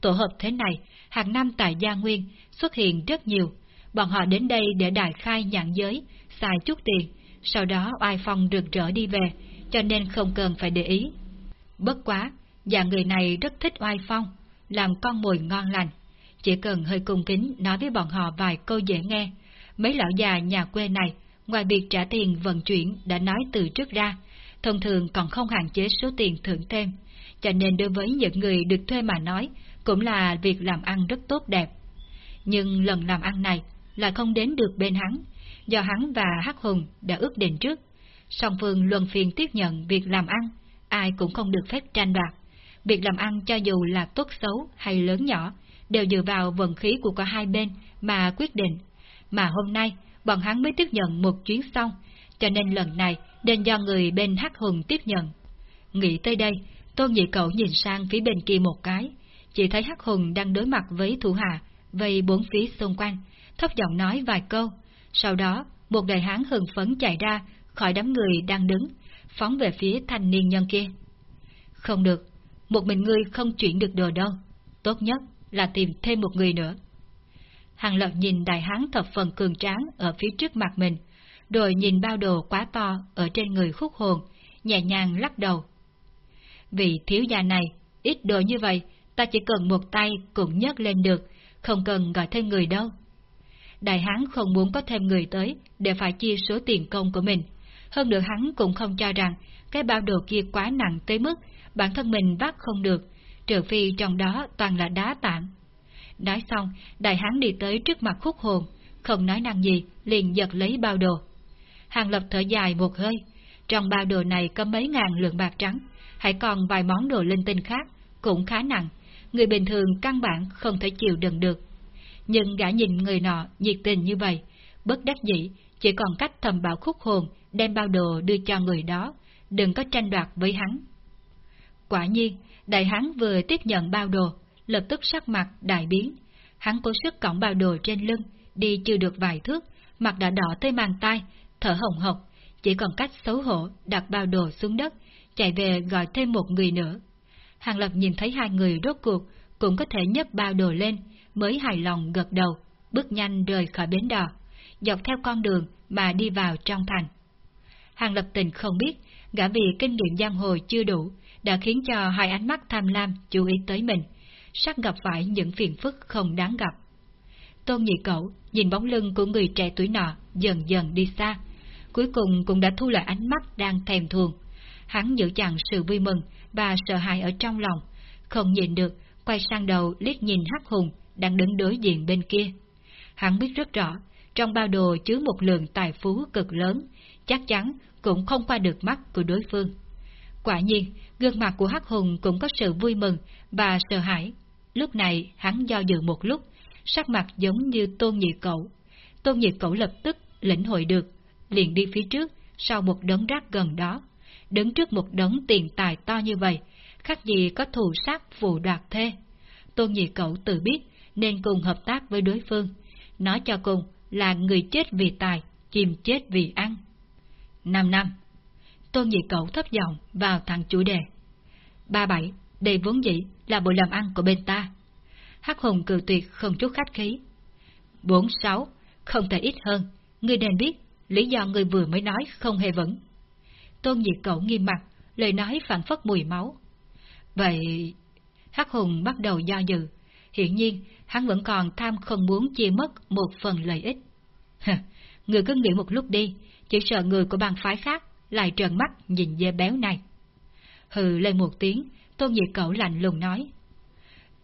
Tổ hợp thế này, hàng năm tại Gia Nguyên xuất hiện rất nhiều, bọn họ đến đây để đại khai nhãn giới, xài chút tiền, sau đó oai phong rực rỡ đi về, cho nên không cần phải để ý. Bất quá, dạng người này rất thích oai phong, làm con mồi ngon lành. Chỉ cần hơi cung kính nói với bọn họ vài câu dễ nghe, mấy lão già nhà quê này, ngoài việc trả tiền vận chuyển đã nói từ trước ra, thông thường còn không hạn chế số tiền thưởng thêm, cho nên đối với những người được thuê mà nói, cũng là việc làm ăn rất tốt đẹp. Nhưng lần làm ăn này lại không đến được bên hắn, do hắn và Hắc Hùng đã ước định trước. Song phương luân phiên tiếp nhận việc làm ăn, ai cũng không được phép tranh đoạt. Việc làm ăn cho dù là tốt xấu hay lớn nhỏ, đều dựa vào vận khí của cả hai bên mà quyết định, mà hôm nay bọn hắn mới tiếp nhận một chuyến xong, cho nên lần này nên do người bên Hắc Hùng tiếp nhận. Nghĩ tới đây, Tôn Nhị Cậu nhìn sang phía bên kia một cái, chỉ thấy Hắc Hùng đang đối mặt với thủ hạ, vây bốn phía xung quanh, thấp giọng nói vài câu. Sau đó, một đại hán hừng phấn chạy ra khỏi đám người đang đứng, phóng về phía thanh niên nhân kia. Không được, một mình ngươi không chuyển được đồ đâu, tốt nhất là tìm thêm một người nữa. Hàng lập nhìn đại hán thập phần cường tráng ở phía trước mặt mình, rồi nhìn bao đồ quá to ở trên người khúc hồn, nhẹ nhàng lắc đầu. vị thiếu gia này, ít đồ như vậy, ta chỉ cần một tay cũng nhấc lên được, không cần gọi thêm người đâu. Đại hán không muốn có thêm người tới để phải chia số tiền công của mình. Hơn nữa hắn cũng không cho rằng cái bao đồ kia quá nặng tới mức bản thân mình vác không được, trừ phi trong đó toàn là đá tảng. Nói xong, đại hán đi tới trước mặt khúc hồn, không nói năng gì, liền giật lấy bao đồ. Hàng lập thở dài một hơi, trong bao đồ này có mấy ngàn lượng bạc trắng, hãy còn vài món đồ linh tinh khác, cũng khá nặng, người bình thường căn bản không thể chịu đựng được. Nhưng gã nhìn người nọ nhiệt tình như vậy, bất đắc dĩ, chỉ còn cách thầm bảo khúc hồn đem bao đồ đưa cho người đó, đừng có tranh đoạt với hắn. Quả nhiên, đại hán vừa tiếp nhận bao đồ, lập tức sắc mặt đại biến. Hắn cố sức cõng bao đồ trên lưng, đi chưa được vài thước, mặt đã đỏ tới mang tay, thở hồng hộc, chỉ còn cách xấu hổ đặt bao đồ xuống đất, chạy về gọi thêm một người nữa. Hàng Lập nhìn thấy hai người rốt cuộc, cũng có thể nhấc bao đồ lên, mới hài lòng gật đầu, bước nhanh rời khỏi bến đò, dọc theo con đường mà đi vào trong thành. Hàng Lập tình không biết, gã vì kinh nghiệm giang hồ chưa đủ, đã khiến cho hai ánh mắt tham lam chú ý tới mình, sắp gặp phải những phiền phức không đáng gặp. Tôn nhị cậu nhìn bóng lưng của người trẻ tuổi nọ dần dần đi xa, cuối cùng cũng đã thu lại ánh mắt đang thèm thuồng. Hắn giữ chặn sự vui mừng và sợ hãi ở trong lòng, không nhìn được, quay sang đầu liếc nhìn hắc hùng đang đứng đối diện bên kia. Hắn biết rất rõ, trong bao đồ chứa một lượng tài phú cực lớn, chắc chắn cũng không qua được mắt của đối phương. Quả nhiên, gương mặt của Hắc Hùng cũng có sự vui mừng và sợ hãi. Lúc này hắn do dự một lúc, sắc mặt giống như tôn nhị cậu. Tôn nhị cậu lập tức lĩnh hội được, liền đi phía trước, sau một đống rác gần đó. Đứng trước một đống tiền tài to như vậy, khác gì có thù sát phù đoạt thê. Tôn nhị cậu tự biết nên cùng hợp tác với đối phương. Nói cho cùng là người chết vì tài, chìm chết vì ăn. Năm năm Tôn nhị cậu thấp giọng vào thằng chủ đề. Ba bảy, đây vốn dĩ là bộ làm ăn của bên ta. Hắc hùng cự tuyệt không chút khách khí. Bốn sáu, không thể ít hơn, ngươi nên biết, lý do ngươi vừa mới nói không hề vững. Tôn Diệt Cẩu nghiêm mặt, lời nói phản phất mùi máu. Vậy... Hắc hùng bắt đầu do dự. Hiện nhiên, hắn vẫn còn tham không muốn chia mất một phần lợi ích. người cứ nghĩ một lúc đi, chỉ sợ người của bang phái khác lại trợn mắt nhìn dê béo này. Hừ lên một tiếng, tôn Diệt Cẩu lạnh lùng nói.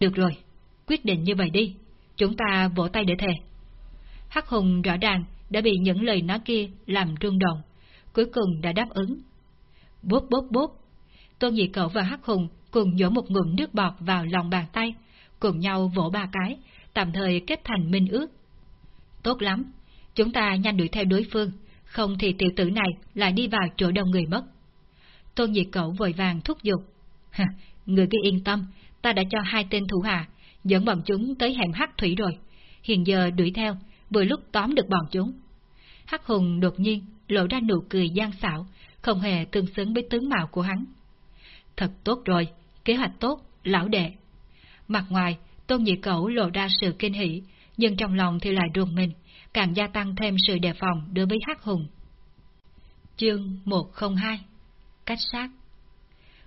Được rồi, quyết định như vậy đi, chúng ta vỗ tay để thề. Hắc Hùng rõ ràng đã bị những lời nói kia làm rung động, cuối cùng đã đáp ứng. Bốp bốp bốp, tôn nhị cậu và Hắc Hùng cùng nhổ một ngụm nước bọt vào lòng bàn tay, cùng nhau vỗ ba cái, tạm thời kết thành minh ước. Tốt lắm, chúng ta nhanh đuổi theo đối phương, không thì tiểu tử này lại đi vào chỗ đông người mất. Tôn nhị Cẩu vội vàng thúc giục. người cứ yên tâm, ta đã cho hai tên thủ hạ, dẫn bọn chúng tới hẻm hắc thủy rồi. Hiện giờ đuổi theo, vừa lúc tóm được bọn chúng. Hắc Hùng đột nhiên lộ ra nụ cười gian xảo, không hề tương xứng với tướng mạo của hắn. Thật tốt rồi, kế hoạch tốt, lão đệ. Mặt ngoài, Tôn Nhị Cẩu lộ ra sự kinh hỉ, nhưng trong lòng thì lại rùng mình càng gia tăng thêm sự đề phòng đối với hắc hùng. Chương 102 Cách sát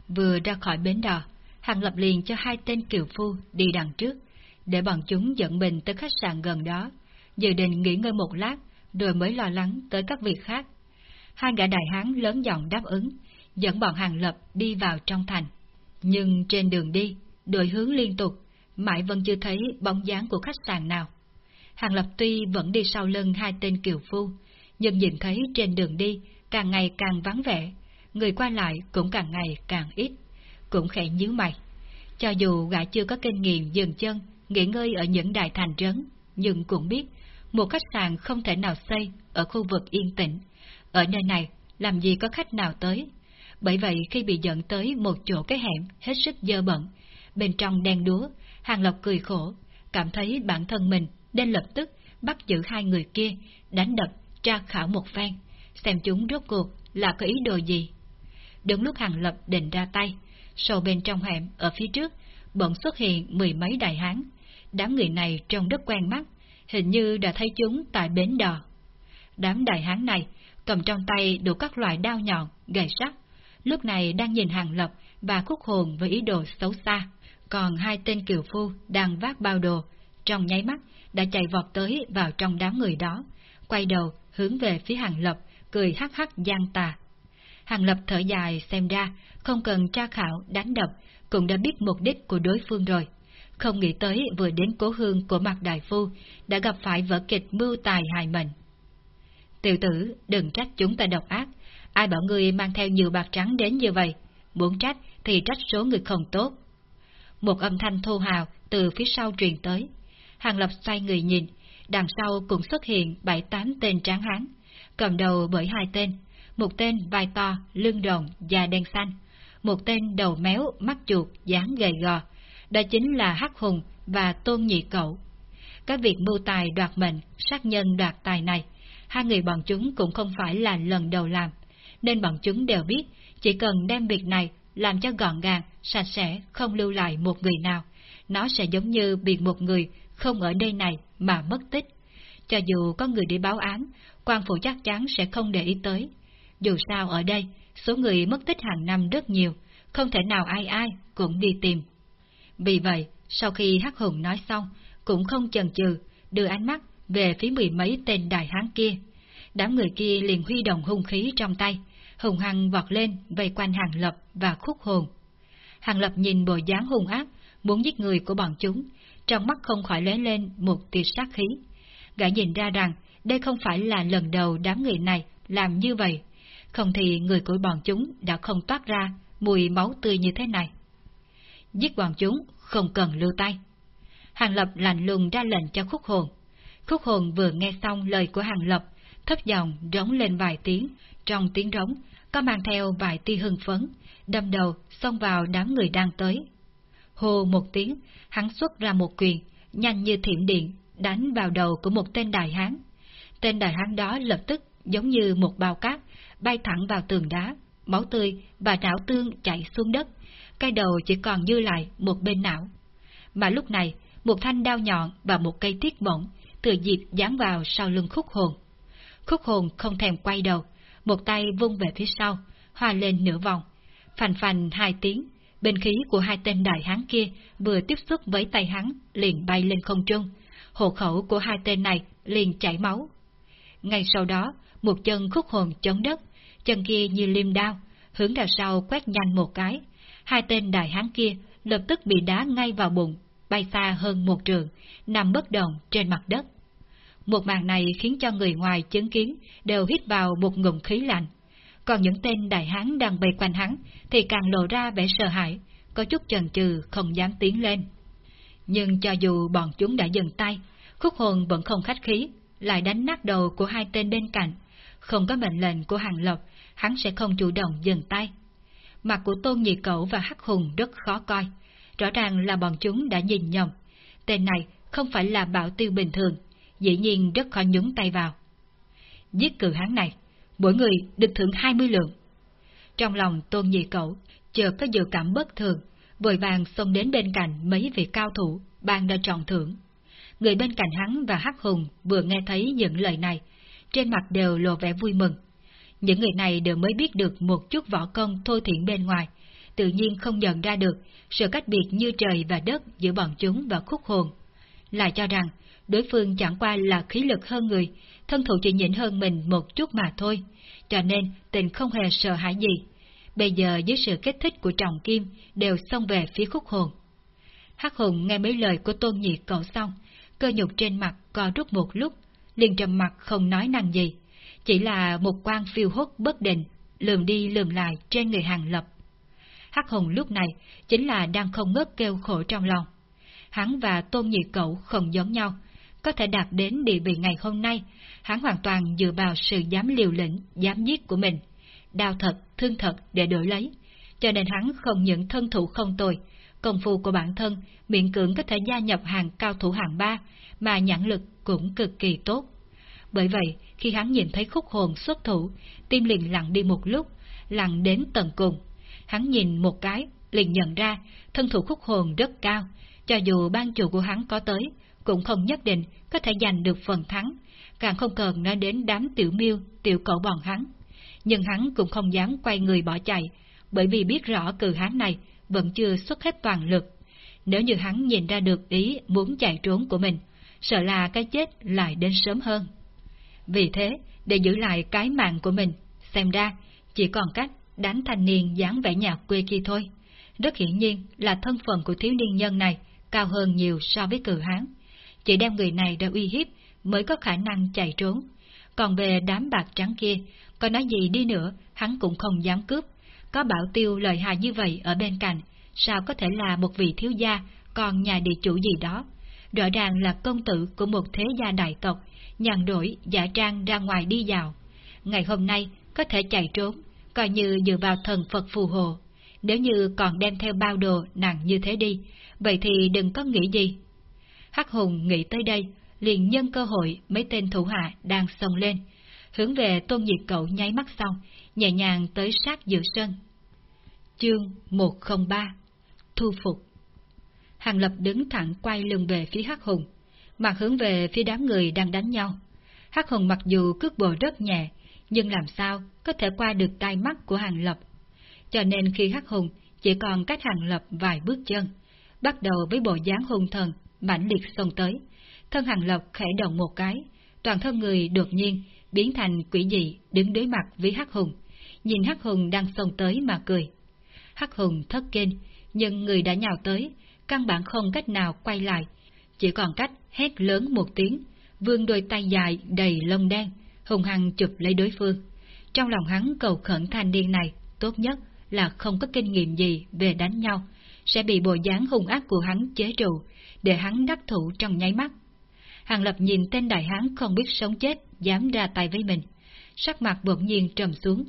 Vừa ra khỏi bến đò, Hàng lập liền cho hai tên kiều phu đi đằng trước, để bọn chúng dẫn mình tới khách sạn gần đó, dự định nghỉ ngơi một lát, rồi mới lo lắng tới các việc khác. Hai gã đại hán lớn giọng đáp ứng, dẫn bọn hàng lập đi vào trong thành. Nhưng trên đường đi, đổi hướng liên tục, mãi vẫn chưa thấy bóng dáng của khách sạn nào. Hàng Lập tuy vẫn đi sau lưng hai tên kiều phu, nhưng nhìn thấy trên đường đi càng ngày càng vắng vẻ, người qua lại cũng càng ngày càng ít, cũng khẽ nhíu mày. Cho dù gã chưa có kinh nghiệm dừng chân, nghỉ ngơi ở những đại thành trấn, nhưng cũng biết, một khách sạn không thể nào xây ở khu vực yên tĩnh. Ở nơi này, làm gì có khách nào tới? Bởi vậy khi bị dẫn tới một chỗ cái hẻm hết sức dơ bẩn, bên trong đen đúa, Hàng Lộc cười khổ, cảm thấy bản thân mình nên lập tức bắt giữ hai người kia, đánh đập, tra khảo một phen, xem chúng rốt cuộc là có ý đồ gì. Đúng lúc Hàng Lập định ra tay, sâu bên trong hẻm ở phía trước, bỗng xuất hiện mười mấy đại hán. Đám người này trông rất quen mắt, hình như đã thấy chúng tại bến đò. Đám đại hán này cầm trong tay đủ các loại đao nhọn, gậy sắt, lúc này đang nhìn Hàng Lập và khúc hồn với ý đồ xấu xa. Còn hai tên kiều phu đang vác bao đồ, trong nháy mắt đã chạy vọt tới vào trong đám người đó, quay đầu hướng về phía Hàng Lập, cười hắc hắc gian tà. Hàng Lập thở dài xem ra, không cần tra khảo, đánh đập, cũng đã biết mục đích của đối phương rồi. Không nghĩ tới vừa đến cố hương của mặt đại phu, đã gặp phải vở kịch mưu tài hại mệnh. Tiểu tử, đừng trách chúng ta độc ác, ai bảo ngươi mang theo nhiều bạc trắng đến như vậy, muốn trách thì trách số người không tốt. Một âm thanh thô hào từ phía sau truyền tới. Hàng Lập xoay người nhìn, đằng sau cũng xuất hiện bảy tám tên tráng hán, cầm đầu bởi hai tên, một tên vai to, lưng đòn, da đen xanh, một tên đầu méo, mắt chuột, dáng gầy gò, đó chính là Hắc Hùng và Tôn Nhị Cậu. Các việc mưu tài đoạt mệnh, sát nhân đoạt tài này, hai người bọn chúng cũng không phải là lần đầu làm, nên bọn chúng đều biết chỉ cần đem việc này làm cho gọn gàng, sạch sẽ, không lưu lại một người nào, nó sẽ giống như bị một người không ở đây này mà mất tích. Cho dù có người đi báo án, quan phủ chắc chắn sẽ không để ý tới. Dù sao ở đây, số người mất tích hàng năm rất nhiều, không thể nào ai ai cũng đi tìm. Vì vậy, sau khi Hắc Hùng nói xong, cũng không chần chừ, đưa ánh mắt về phía mười mấy tên đại hán kia. Đám người kia liền huy động hung khí trong tay, hùng hăng vọt lên vây quanh Hàng Lập và Khúc Hồn. Hàng Lập nhìn bộ dáng hung ác, muốn giết người của bọn chúng, trong mắt không khỏi lóe lên một tia sát khí. Gã nhìn ra rằng đây không phải là lần đầu đám người này làm như vậy, không thì người của bọn chúng đã không toát ra mùi máu tươi như thế này. Giết bọn chúng, không cần lưu tay. Hàng Lập lạnh lùng ra lệnh cho khúc hồn. Khúc hồn vừa nghe xong lời của Hàng Lập, thấp giọng rống lên vài tiếng, trong tiếng rống có mang theo vài tia hưng phấn, đâm đầu xông vào đám người đang tới. Hồ một tiếng, hắn xuất ra một quyền, nhanh như thiểm điện, đánh vào đầu của một tên đại hán. Tên đại hán đó lập tức giống như một bao cát, bay thẳng vào tường đá, máu tươi và não tương chạy xuống đất, cái đầu chỉ còn dư lại một bên não. Mà lúc này, một thanh đao nhọn và một cây tiết mỏng từ dịp dán vào sau lưng khúc hồn. Khúc hồn không thèm quay đầu, một tay vung về phía sau, hòa lên nửa vòng. Phành phành hai tiếng, bên khí của hai tên đại hán kia vừa tiếp xúc với tay hắn, liền bay lên không trung. Hộ khẩu của hai tên này liền chảy máu. Ngay sau đó, một chân khúc hồn chống đất, chân kia như liêm đao, hướng ra sau quét nhanh một cái. Hai tên đại hán kia lập tức bị đá ngay vào bụng, bay xa hơn một trường, nằm bất động trên mặt đất. Một màn này khiến cho người ngoài chứng kiến đều hít vào một ngụm khí lạnh. Còn những tên đại hán đang bày quanh hắn thì càng lộ ra vẻ sợ hãi, có chút chần chừ không dám tiến lên. Nhưng cho dù bọn chúng đã dừng tay, khúc hồn vẫn không khách khí, lại đánh nát đầu của hai tên bên cạnh. Không có mệnh lệnh của hàng lộc, hắn sẽ không chủ động dừng tay. Mặt của Tôn Nhị Cẩu và Hắc Hùng rất khó coi, rõ ràng là bọn chúng đã nhìn nhầm. Tên này không phải là bảo tiêu bình thường, dĩ nhiên rất khó nhúng tay vào. Giết cử hắn này, mỗi người được thưởng 20 lượng. Trong lòng Tôn Nhị Cẩu chợt có dự cảm bất thường, vội vàng xông đến bên cạnh mấy vị cao thủ, ban đã trọng thưởng. Người bên cạnh hắn và Hắc Hùng vừa nghe thấy những lời này, trên mặt đều lộ vẻ vui mừng. Những người này đều mới biết được một chút võ công thô thiển bên ngoài, tự nhiên không nhận ra được sự cách biệt như trời và đất giữa bọn chúng và khúc hồn. Lại cho rằng, đối phương chẳng qua là khí lực hơn người, thân thủ chỉ nhỉnh hơn mình một chút mà thôi, cho nên tình không hề sợ hãi gì. Bây giờ dưới sự kích thích của trọng kim, đều xông về phía khúc hồn. Hắc hùng nghe mấy lời của tôn nhị cậu xong, cơ nhục trên mặt co rút một lúc, liền trầm mặt không nói năng gì, chỉ là một quan phiêu hốt bất định, lườm đi lườm lại trên người hàng lập. Hắc hùng lúc này chính là đang không ngớt kêu khổ trong lòng. Hắn và tôn nhị cậu không giống nhau, có thể đạt đến địa vị ngày hôm nay, hắn hoàn toàn dựa vào sự dám liều lĩnh, dám giết của mình. Đau thật, thương thật để đổi lấy. Cho nên hắn không những thân thủ không tồi, công phu của bản thân miễn cưỡng có thể gia nhập hàng cao thủ hàng ba, mà nhãn lực cũng cực kỳ tốt. Bởi vậy, khi hắn nhìn thấy khúc hồn xuất thủ, tim liền lặng đi một lúc, lặng đến tận cùng. Hắn nhìn một cái, liền nhận ra thân thủ khúc hồn rất cao, cho dù ban chủ của hắn có tới, cũng không nhất định có thể giành được phần thắng, càng không cần nói đến đám tiểu miêu, tiểu cậu bọn hắn. Nhưng hắn cũng không dám quay người bỏ chạy, bởi vì biết rõ cử hắn này vẫn chưa xuất hết toàn lực. Nếu như hắn nhìn ra được ý muốn chạy trốn của mình, sợ là cái chết lại đến sớm hơn. Vì thế, để giữ lại cái mạng của mình, xem ra chỉ còn cách đánh thanh niên dáng vẻ nhà quê kia thôi. Rất hiển nhiên là thân phận của thiếu niên nhân này cao hơn nhiều so với cử hán. Chỉ đem người này ra uy hiếp mới có khả năng chạy trốn. Còn về đám bạc trắng kia, có nói gì đi nữa, hắn cũng không dám cướp. Có bảo tiêu lời hại như vậy ở bên cạnh, sao có thể là một vị thiếu gia, còn nhà địa chủ gì đó. Rõ ràng là công tử của một thế gia đại tộc, nhàn đổi giả trang ra ngoài đi dạo. Ngày hôm nay có thể chạy trốn, coi như dựa vào thần Phật phù hộ. Nếu như còn đem theo bao đồ nặng như thế đi, vậy thì đừng có nghĩ gì. Hắc Hùng nghĩ tới đây, liền nhân cơ hội mấy tên thủ hạ đang xông lên, hướng về tôn nhiệt cậu nháy mắt xong, nhẹ nhàng tới sát giữa sân. Chương 103 Thu phục Hàng Lập đứng thẳng quay lưng về phía Hắc Hùng, mặt hướng về phía đám người đang đánh nhau. Hắc Hùng mặc dù cước bộ rất nhẹ, nhưng làm sao có thể qua được tai mắt của Hàng Lập. Cho nên khi Hắc Hùng chỉ còn cách Hàng Lập vài bước chân, bắt đầu với bộ dáng hung thần, mãnh liệt xông tới. Thân Hàng Lập khẽ động một cái, toàn thân người đột nhiên biến thành quỷ dị đứng đối mặt với Hắc Hùng, nhìn Hắc Hùng đang xông tới mà cười. Hắc Hùng thất kinh, nhưng người đã nhào tới, căn bản không cách nào quay lại, chỉ còn cách hét lớn một tiếng, vươn đôi tay dài đầy lông đen, hùng hăng chụp lấy đối phương. Trong lòng hắn cầu khẩn thanh niên này, tốt nhất là không có kinh nghiệm gì về đánh nhau, sẽ bị bộ dáng hung ác của hắn chế trụ, để hắn đắc thủ trong nháy mắt. Hàng Lập nhìn tên đại hán không biết sống chết, dám ra tay với mình. Sắc mặt bỗng nhiên trầm xuống.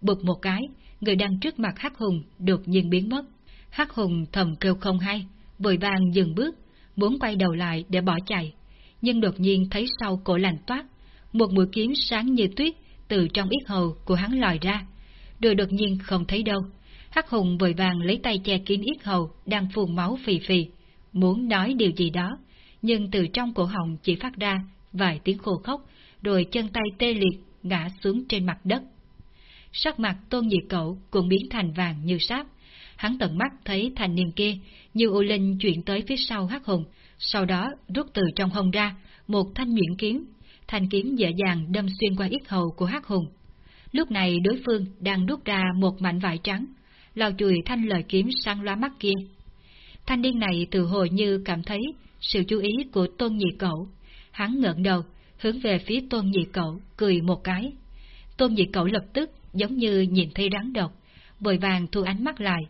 Bụt một cái, người đang trước mặt Hắc Hùng đột nhiên biến mất. Hắc Hùng thầm kêu không hay, vội vàng dừng bước, muốn quay đầu lại để bỏ chạy. Nhưng đột nhiên thấy sau cổ lành toát, một mũi kiếm sáng như tuyết từ trong yết hầu của hắn lòi ra, rồi đột nhiên không thấy đâu. Hắc Hùng vội vàng lấy tay che kín yết hầu đang phun máu phì phì, muốn nói điều gì đó, nhưng từ trong cổ họng chỉ phát ra vài tiếng khô khốc, rồi chân tay tê liệt ngã xuống trên mặt đất. Sắc mặt tôn nhị cậu cũng biến thành vàng như sáp. Hắn tận mắt thấy thành niên kia, như u linh chuyển tới phía sau hắc hùng, sau đó rút từ trong hông ra một thanh nhuyễn kiếm. Thanh kiếm dễ dàng đâm xuyên qua yết hầu của hắc hùng. Lúc này đối phương đang rút ra một mảnh vải trắng, lau chùi thanh lời kiếm sang loa mắt kia. Thanh niên này từ hồi như cảm thấy sự chú ý của tôn nhị cậu. Hắn ngẩng đầu, hướng về phía tôn nhị cậu, cười một cái. Tôn nhị cậu lập tức giống như nhìn thấy rắn độc, vội vàng thu ánh mắt lại.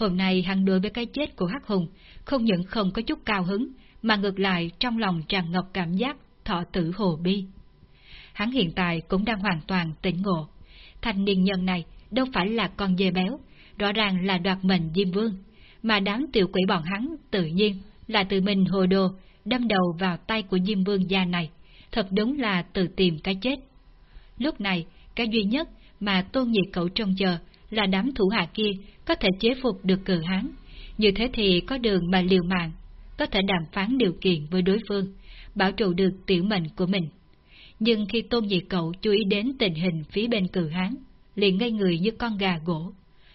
Hôm nay hắn đối với cái chết của Hắc Hùng, không những không có chút cao hứng, mà ngược lại trong lòng tràn ngập cảm giác thọ tử hồ bi. Hắn hiện tại cũng đang hoàn toàn tỉnh ngộ. Thanh niên nhân này đâu phải là con dê béo, rõ ràng là đoạt mệnh Diêm Vương, mà đám tiểu quỷ bọn hắn tự nhiên là tự mình hồ đồ, đâm đầu vào tay của Diêm Vương gia này, thật đúng là tự tìm cái chết. Lúc này, cái duy nhất mà tôn nhị cậu trông chờ là đám thủ hạ kia có thể chế phục được cử hán, như thế thì có đường mà liều mạng, có thể đàm phán điều kiện với đối phương, bảo trụ được tiểu mệnh của mình. Nhưng khi tôn nhị cậu chú ý đến tình hình phía bên cử hán, liền ngây người như con gà gỗ.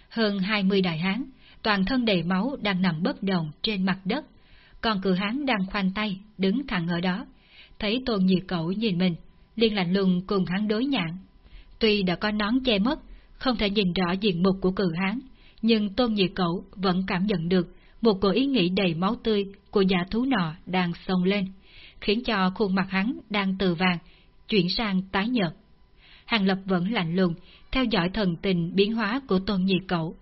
Hơn hai mươi đại hán, toàn thân đầy máu đang nằm bất động trên mặt đất, còn cử hán đang khoanh tay, đứng thẳng ở đó. Thấy tôn nhị cậu nhìn mình, liền lạnh lùng cùng hắn đối nhạn. Tuy đã có nón che mất, không thể nhìn rõ diện mục của cử hán, nhưng tôn nhị cậu vẫn cảm nhận được một cổ ý nghĩ đầy máu tươi của giả thú nọ đang sông lên, khiến cho khuôn mặt hắn đang từ vàng, chuyển sang tái nhợt. Hàng Lập vẫn lạnh lùng, theo dõi thần tình biến hóa của tôn nhị cậu.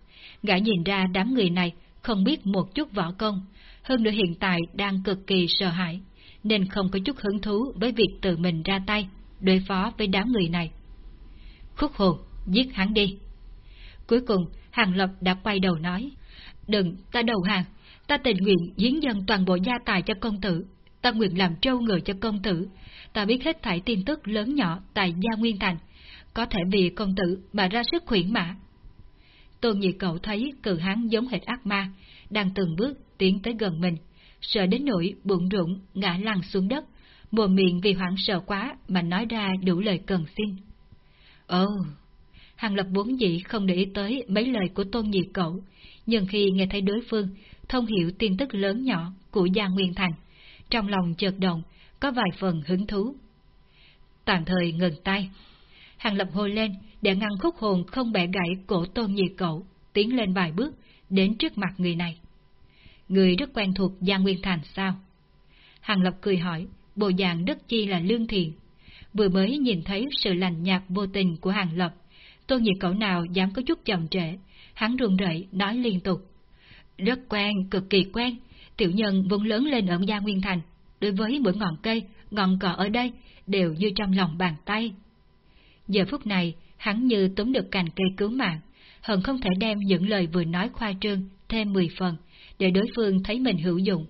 Gã nhìn ra đám người này không biết một chút võ công, hơn nữa hiện tại đang cực kỳ sợ hãi, nên không có chút hứng thú với việc tự mình ra tay, đối phó với đám người này. Khúc hồn, giết hắn đi. Cuối cùng, Hàng Lập đã quay đầu nói, Đừng, ta đầu hàng, ta tình nguyện hiến dân toàn bộ gia tài cho công tử, ta nguyện làm trâu người cho công tử, ta biết hết thảy tin tức lớn nhỏ tại Gia Nguyên Thành, có thể vì công tử mà ra sức khuyển mã. Tôn Nhị Cậu thấy cử hán giống hệt ác ma, đang từng bước tiến tới gần mình, sợ đến nỗi bụng rụng ngã lăn xuống đất, mồm miệng vì hoảng sợ quá mà nói ra đủ lời cần xin. Ồ, oh, Hàng Lập vốn dĩ không để ý tới mấy lời của Tôn Nhị Cậu, nhưng khi nghe thấy đối phương thông hiểu tin tức lớn nhỏ của Gia Nguyên Thành, trong lòng chợt động, có vài phần hứng thú. Tạm thời ngừng tay. Hàng Lập hôi lên để ngăn khúc hồn không bẻ gãy cổ Tôn Nhị Cậu, tiến lên vài bước, đến trước mặt người này. Người rất quen thuộc Gia Nguyên Thành sao? Hàng Lập cười hỏi, bộ dạng đất chi là lương thiện. Vừa mới nhìn thấy sự lành nhạt vô tình của Hàng Lập, Tôn nhiệt Cậu nào dám có chút chậm trễ, hắn run rẩy nói liên tục. Rất quen, cực kỳ quen, tiểu nhân vốn lớn lên ở Gia Nguyên Thành, đối với mỗi ngọn cây, ngọn cỏ ở đây đều như trong lòng bàn tay. Giờ phút này, hắn như túm được cành cây cứu mạng, hận không thể đem những lời vừa nói khoa trương thêm 10 phần, để đối phương thấy mình hữu dụng.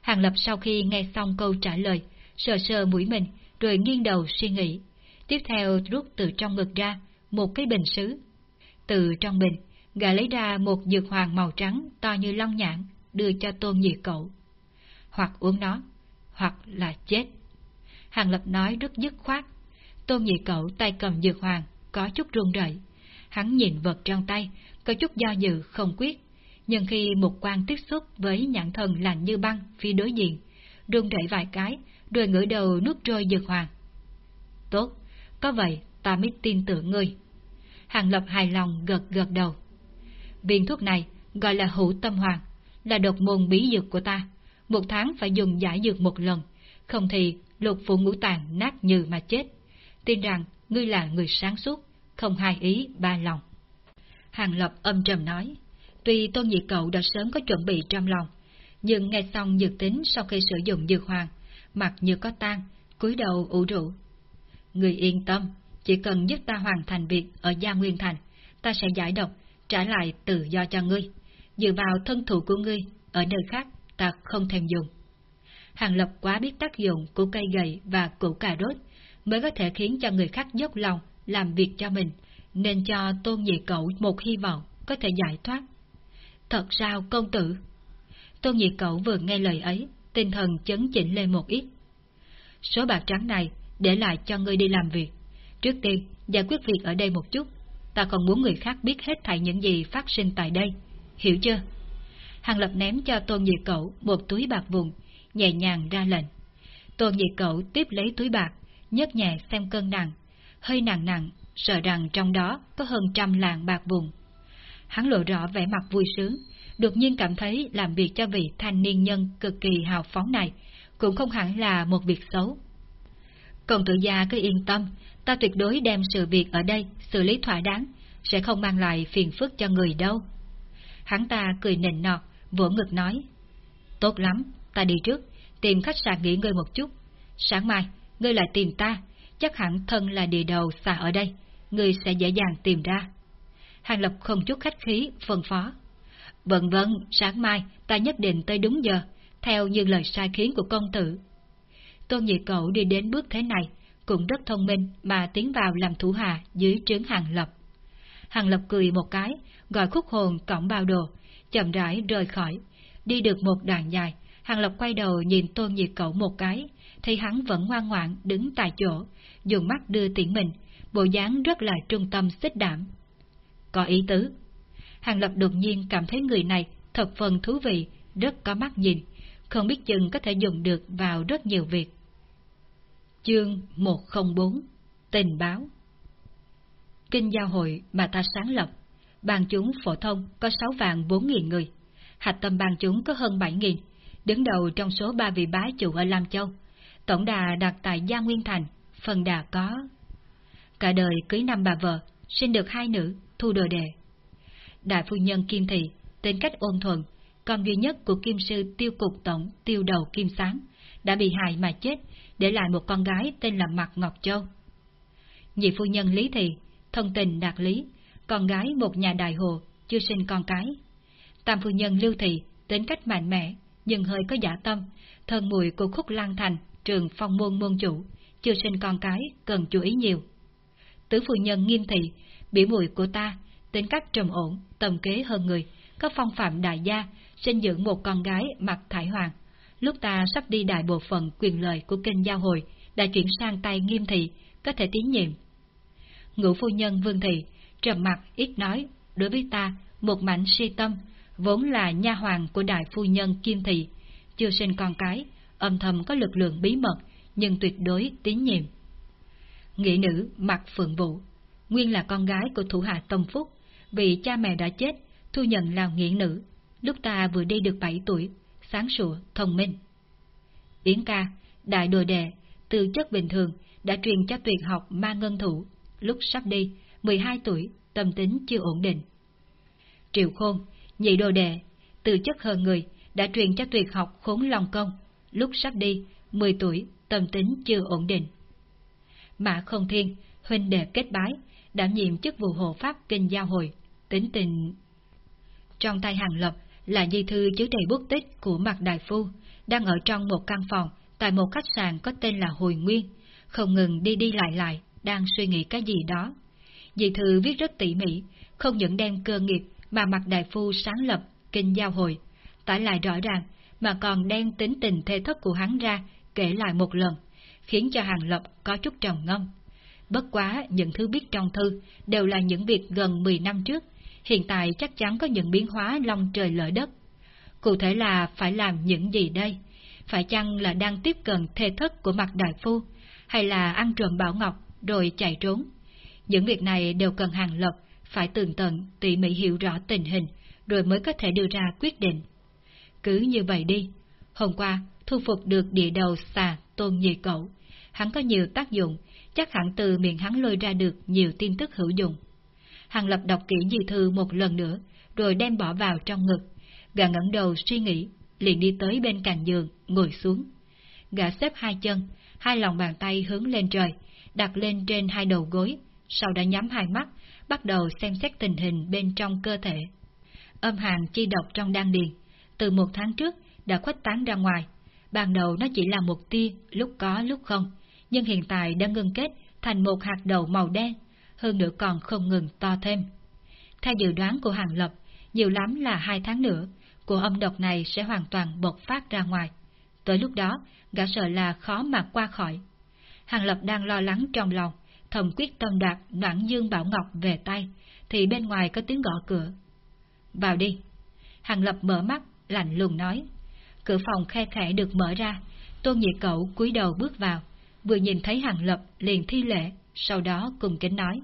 Hàng Lập sau khi nghe xong câu trả lời, sờ sờ mũi mình, rồi nghiêng đầu suy nghĩ. Tiếp theo rút từ trong ngực ra một cái bình sứ. Từ trong bình, gã lấy ra một dược hoàng màu trắng to như long nhãn, đưa cho tôn nhị cậu. Hoặc uống nó, hoặc là chết. Hàng Lập nói rất dứt khoát. Tôn nhị cậu tay cầm dược hoàng, có chút run rẩy. Hắn nhìn vật trong tay, có chút do dự không quyết. Nhưng khi một quan tiếp xúc với nhãn thần lạnh như băng phía đối diện, run rẩy vài cái, rồi ngửa đầu nuốt trôi dược hoàng. Tốt, có vậy ta mới tin tưởng ngươi. Hàng Lập hài lòng gật gật đầu. Viên thuốc này gọi là hữu tâm hoàng, là độc môn bí dược của ta. Một tháng phải dùng giải dược một lần, không thì lục phụ ngũ tàn nát như mà chết. Tin rằng ngươi là người sáng suốt, không hai ý ba lòng. Hàng Lập âm trầm nói, tuy tôn nhị cậu đã sớm có chuẩn bị trong lòng, nhưng nghe xong dược tính sau khi sử dụng dược hoàng, mặt như có tan, cúi đầu ủ rũ. Người yên tâm, chỉ cần giúp ta hoàn thành việc ở Gia Nguyên Thành, ta sẽ giải độc, trả lại tự do cho ngươi. Dựa vào thân thủ của ngươi, ở nơi khác ta không thèm dùng. Hàng Lập quá biết tác dụng của cây gậy và củ cà rốt, mới có thể khiến cho người khác dốc lòng làm việc cho mình, nên cho tôn nhị cậu một hy vọng có thể giải thoát. Thật sao công tử? Tôn nhị cậu vừa nghe lời ấy, tinh thần chấn chỉnh lên một ít. Số bạc trắng này để lại cho ngươi đi làm việc. Trước tiên, giải quyết việc ở đây một chút. Ta còn muốn người khác biết hết thảy những gì phát sinh tại đây. Hiểu chưa? Hàng Lập ném cho Tôn Nhị Cậu một túi bạc vùng, nhẹ nhàng ra lệnh. Tôn Nhị Cậu tiếp lấy túi bạc, nhấc nhẹ xem cân nặng, hơi nặng nặng, sợ rằng trong đó có hơn trăm lạng bạc vùng. Hắn lộ rõ vẻ mặt vui sướng, đột nhiên cảm thấy làm việc cho vị thanh niên nhân cực kỳ hào phóng này cũng không hẳn là một việc xấu. Công tử gia cứ yên tâm, ta tuyệt đối đem sự việc ở đây xử lý thỏa đáng, sẽ không mang lại phiền phức cho người đâu. Hắn ta cười nịnh nọt, vỗ ngực nói. Tốt lắm, ta đi trước, tìm khách sạn nghỉ ngơi một chút. Sáng mai, ngươi lại tìm ta, chắc hẳn thân là địa đầu xa ở đây, ngươi sẽ dễ dàng tìm ra. Hàng Lập không chút khách khí, phân phó. Vâng vâng, sáng mai ta nhất định tới đúng giờ, theo như lời sai khiến của công tử. Tôn Nhị Cậu đi đến bước thế này, cũng rất thông minh mà tiến vào làm thủ hạ dưới trướng Hàng Lập. Hàng Lập cười một cái, gọi khúc hồn cổng bao đồ, chậm rãi rời khỏi. Đi được một đoạn dài, Hàng Lập quay đầu nhìn Tôn Nhiệt Cậu một cái, thấy hắn vẫn ngoan ngoãn đứng tại chỗ, dùng mắt đưa tiễn mình, bộ dáng rất là trung tâm xích đảm. Có ý tứ. Hàng Lập đột nhiên cảm thấy người này thật phần thú vị, rất có mắt nhìn, không biết chừng có thể dùng được vào rất nhiều việc. Chương 104 Tình báo Kinh giao hội mà ta sáng lập, bàn chúng phổ thông có 6 vạn 4 nghìn người, hạch tâm bàn chúng có hơn 7 nghìn, đứng đầu trong số ba vị bá chủ ở Lam Châu, tổng đà đặt tại Gia Nguyên Thành, phần đà có. Cả đời cưới năm bà vợ, sinh được hai nữ, thu đồ đề. Đại phu nhân Kim Thị, tính cách ôn thuần, con duy nhất của kim sư tiêu cục tổng tiêu đầu Kim Sáng, đã bị hại mà chết, để lại một con gái tên là Mạc Ngọc Châu. Nhị phu nhân Lý Thị, thân tình đạt lý, con gái một nhà đại hồ, chưa sinh con cái. Tam phu nhân Lưu Thị, tính cách mạnh mẽ, nhưng hơi có giả tâm, thân mùi của khúc Lang thành, trường phong môn môn chủ, chưa sinh con cái, cần chú ý nhiều. Tứ phu nhân nghiêm thị, biểu mùi của ta, tính cách trầm ổn, tầm kế hơn người, có phong phạm đại gia, sinh dưỡng một con gái mặt thải hoàng. Lúc ta sắp đi đại bộ phận quyền lợi của kênh giao hồi, đã chuyển sang tay nghiêm thị, có thể tín nhiệm. Ngũ phu nhân vương thị, trầm mặt ít nói, đối với ta, một mảnh si tâm, vốn là nha hoàng của đại phu nhân Kim Thị, chưa sinh con cái, âm thầm có lực lượng bí mật, nhưng tuyệt đối tín nhiệm. Nghĩa nữ mặc Phượng Vũ, nguyên là con gái của thủ hạ tông Phúc, vì cha mẹ đã chết, thu nhận làm nghĩa nữ, lúc ta vừa đi được 7 tuổi, sáng sủa, thông minh. Yến ca, đại đồ đệ, từ chất bình thường, đã truyền cho tuyệt học ma ngân thủ, lúc sắp đi, 12 tuổi, tâm tính chưa ổn định. Triệu Khôn, nhị đồ đệ, từ chất hơn người, đã truyền cho tuyệt học khốn lòng công, lúc sắp đi, 10 tuổi, tâm tính chưa ổn định. Mã Không Thiên, huynh đệ kết bái, đảm nhiệm chức vụ hộ pháp kinh giao hội, tính tình... Trong tay hàng lập là di thư chứa đầy bút tích của mặt đại phu, đang ở trong một căn phòng tại một khách sạn có tên là Hồi Nguyên, không ngừng đi đi lại lại, đang suy nghĩ cái gì đó. Di thư viết rất tỉ mỉ, không những đem cơ nghiệp mà mặt đại phu sáng lập, kinh giao hội, tải lại rõ ràng, mà còn đem tính tình thê thất của hắn ra, kể lại một lần, khiến cho Hàng Lập có chút trầm ngâm. Bất quá, những thứ biết trong thư đều là những việc gần 10 năm trước, hiện tại chắc chắn có những biến hóa long trời lở đất. Cụ thể là phải làm những gì đây? Phải chăng là đang tiếp cận thê thất của mặt đại phu, hay là ăn trộm bảo ngọc rồi chạy trốn? Những việc này đều cần Hàng Lập phải tường tận, tỉ mỉ hiểu rõ tình hình, rồi mới có thể đưa ra quyết định. Cứ như vậy đi. Hôm qua, thu phục được địa đầu xà tôn nhị cậu. Hắn có nhiều tác dụng, chắc hẳn từ miệng hắn lôi ra được nhiều tin tức hữu dụng. Hàng lập đọc kỹ di thư một lần nữa, rồi đem bỏ vào trong ngực. Gã ngẩng đầu suy nghĩ, liền đi tới bên cạnh giường, ngồi xuống. Gã xếp hai chân, hai lòng bàn tay hướng lên trời, đặt lên trên hai đầu gối, sau đó nhắm hai mắt, bắt đầu xem xét tình hình bên trong cơ thể. Âm hàng chi độc trong đan điền, từ một tháng trước đã khuếch tán ra ngoài. Ban đầu nó chỉ là một tia, lúc có lúc không, nhưng hiện tại đã ngưng kết thành một hạt đầu màu đen, hơn nữa còn không ngừng to thêm. Theo dự đoán của Hàng Lập, nhiều lắm là hai tháng nữa, của âm độc này sẽ hoàn toàn bộc phát ra ngoài. Tới lúc đó, gã sợ là khó mà qua khỏi. Hàng Lập đang lo lắng trong lòng, thầm quyết tâm đoạt noãn dương bảo ngọc về tay, thì bên ngoài có tiếng gõ cửa. Vào đi. Hàng Lập mở mắt, lạnh lùng nói. Cửa phòng khe khẽ được mở ra, tôn nhị cậu cúi đầu bước vào, vừa nhìn thấy Hàng Lập liền thi lễ, sau đó cùng kính nói.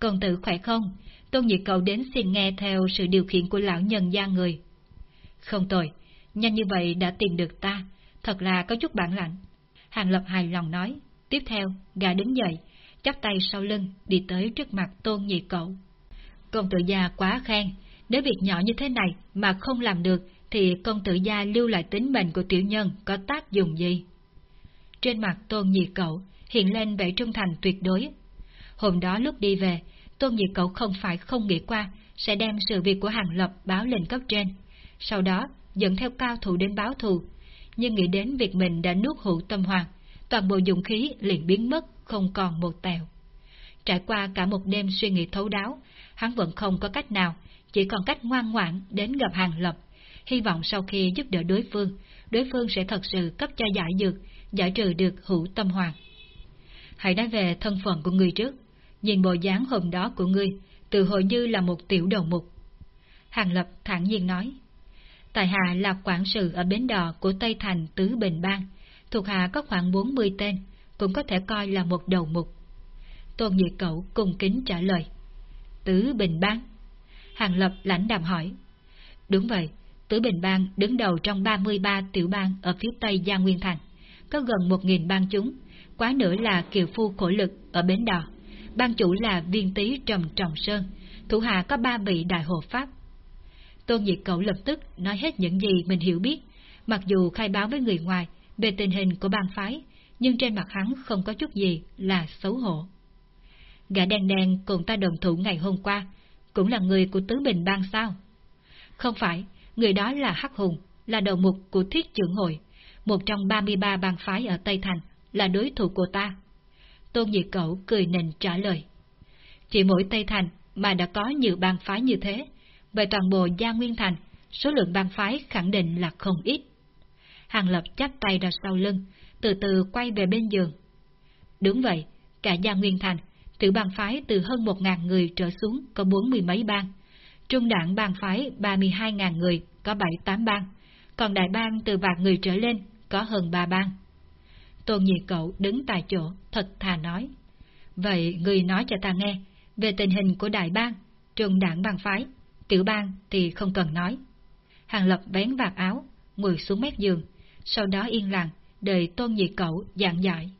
Công tử khỏe không? Tôn nhị cậu đến xin nghe theo sự điều khiển của lão nhân gia người. Không tồi, nhanh như vậy đã tìm được ta, thật là có chút bản lãnh. Hàng Lập hài lòng nói, tiếp theo, gà đứng dậy, chắp tay sau lưng, đi tới trước mặt tôn nhị cậu. Công tử gia quá khen, nếu việc nhỏ như thế này mà không làm được, thì công tử gia lưu lại tính mệnh của tiểu nhân có tác dụng gì? Trên mặt tôn nhị cậu hiện lên vẻ trung thành tuyệt đối. Hôm đó lúc đi về, tôn nhị cậu không phải không nghĩ qua sẽ đem sự việc của hàng lập báo lên cấp trên, sau đó dẫn theo cao thủ đến báo thù, nhưng nghĩ đến việc mình đã nuốt hữu tâm hoàng, toàn bộ dụng khí liền biến mất không còn một tèo. Trải qua cả một đêm suy nghĩ thấu đáo, hắn vẫn không có cách nào, chỉ còn cách ngoan ngoãn đến gặp Hàng Lập, hy vọng sau khi giúp đỡ đối phương, đối phương sẽ thật sự cấp cho giải dược, giải trừ được hữu tâm hoàng. Hãy nói về thân phận của người trước, nhìn bộ dáng hôm đó của ngươi, tự hồi như là một tiểu đầu mục. Hàng Lập thản nhiên nói, Tài hạ là quản sự ở bến đò của Tây Thành Tứ Bình Bang, thuộc hạ có khoảng 40 tên, cũng có thể coi là một đầu mục. Tôn Nhị Cậu cung kính trả lời. Tứ Bình Bang. Hàng Lập lãnh đạm hỏi. Đúng vậy, Tứ Bình Bang đứng đầu trong 33 tiểu bang ở phía tây Gia Nguyên Thành, có gần 1.000 bang chúng, quá nữa là kiều phu khổ lực ở Bến Đò. Ban chủ là viên tý Trầm Trọng Sơn, thủ hạ có ba vị đại hộ pháp. Tôn Diệt Cậu lập tức nói hết những gì mình hiểu biết, mặc dù khai báo với người ngoài, về tình hình của bang phái, nhưng trên mặt hắn không có chút gì là xấu hổ. Gã đen đen cùng ta đồng thủ ngày hôm qua, cũng là người của Tứ Bình Bang sao? Không phải, người đó là Hắc Hùng, là đầu mục của Thiết trưởng hội, một trong 33 bang phái ở Tây Thành, là đối thủ của ta. Tôn nhị Cẩu cười nịnh trả lời. Chỉ mỗi Tây Thành mà đã có nhiều bang phái như thế, về toàn bộ Gia Nguyên Thành, số lượng bang phái khẳng định là không ít. Hàng Lập chắp tay ra sau lưng, từ từ quay về bên giường. Đúng vậy, cả Gia Nguyên Thành, tiểu bang phái từ hơn một ngàn người trở xuống có bốn mươi mấy bang, trung đảng bang phái ba mươi hai ngàn người có bảy tám bang, còn đại bang từ vạn người trở lên có hơn ba bang. Tôn Nhị Cậu đứng tại chỗ, thật thà nói. Vậy người nói cho ta nghe, về tình hình của đại bang, trường đảng bang phái, tiểu bang thì không cần nói. Hàng Lập vén vạt áo, ngồi xuống mép giường, sau đó yên lặng, đợi Tôn Nhị Cậu giảng giải.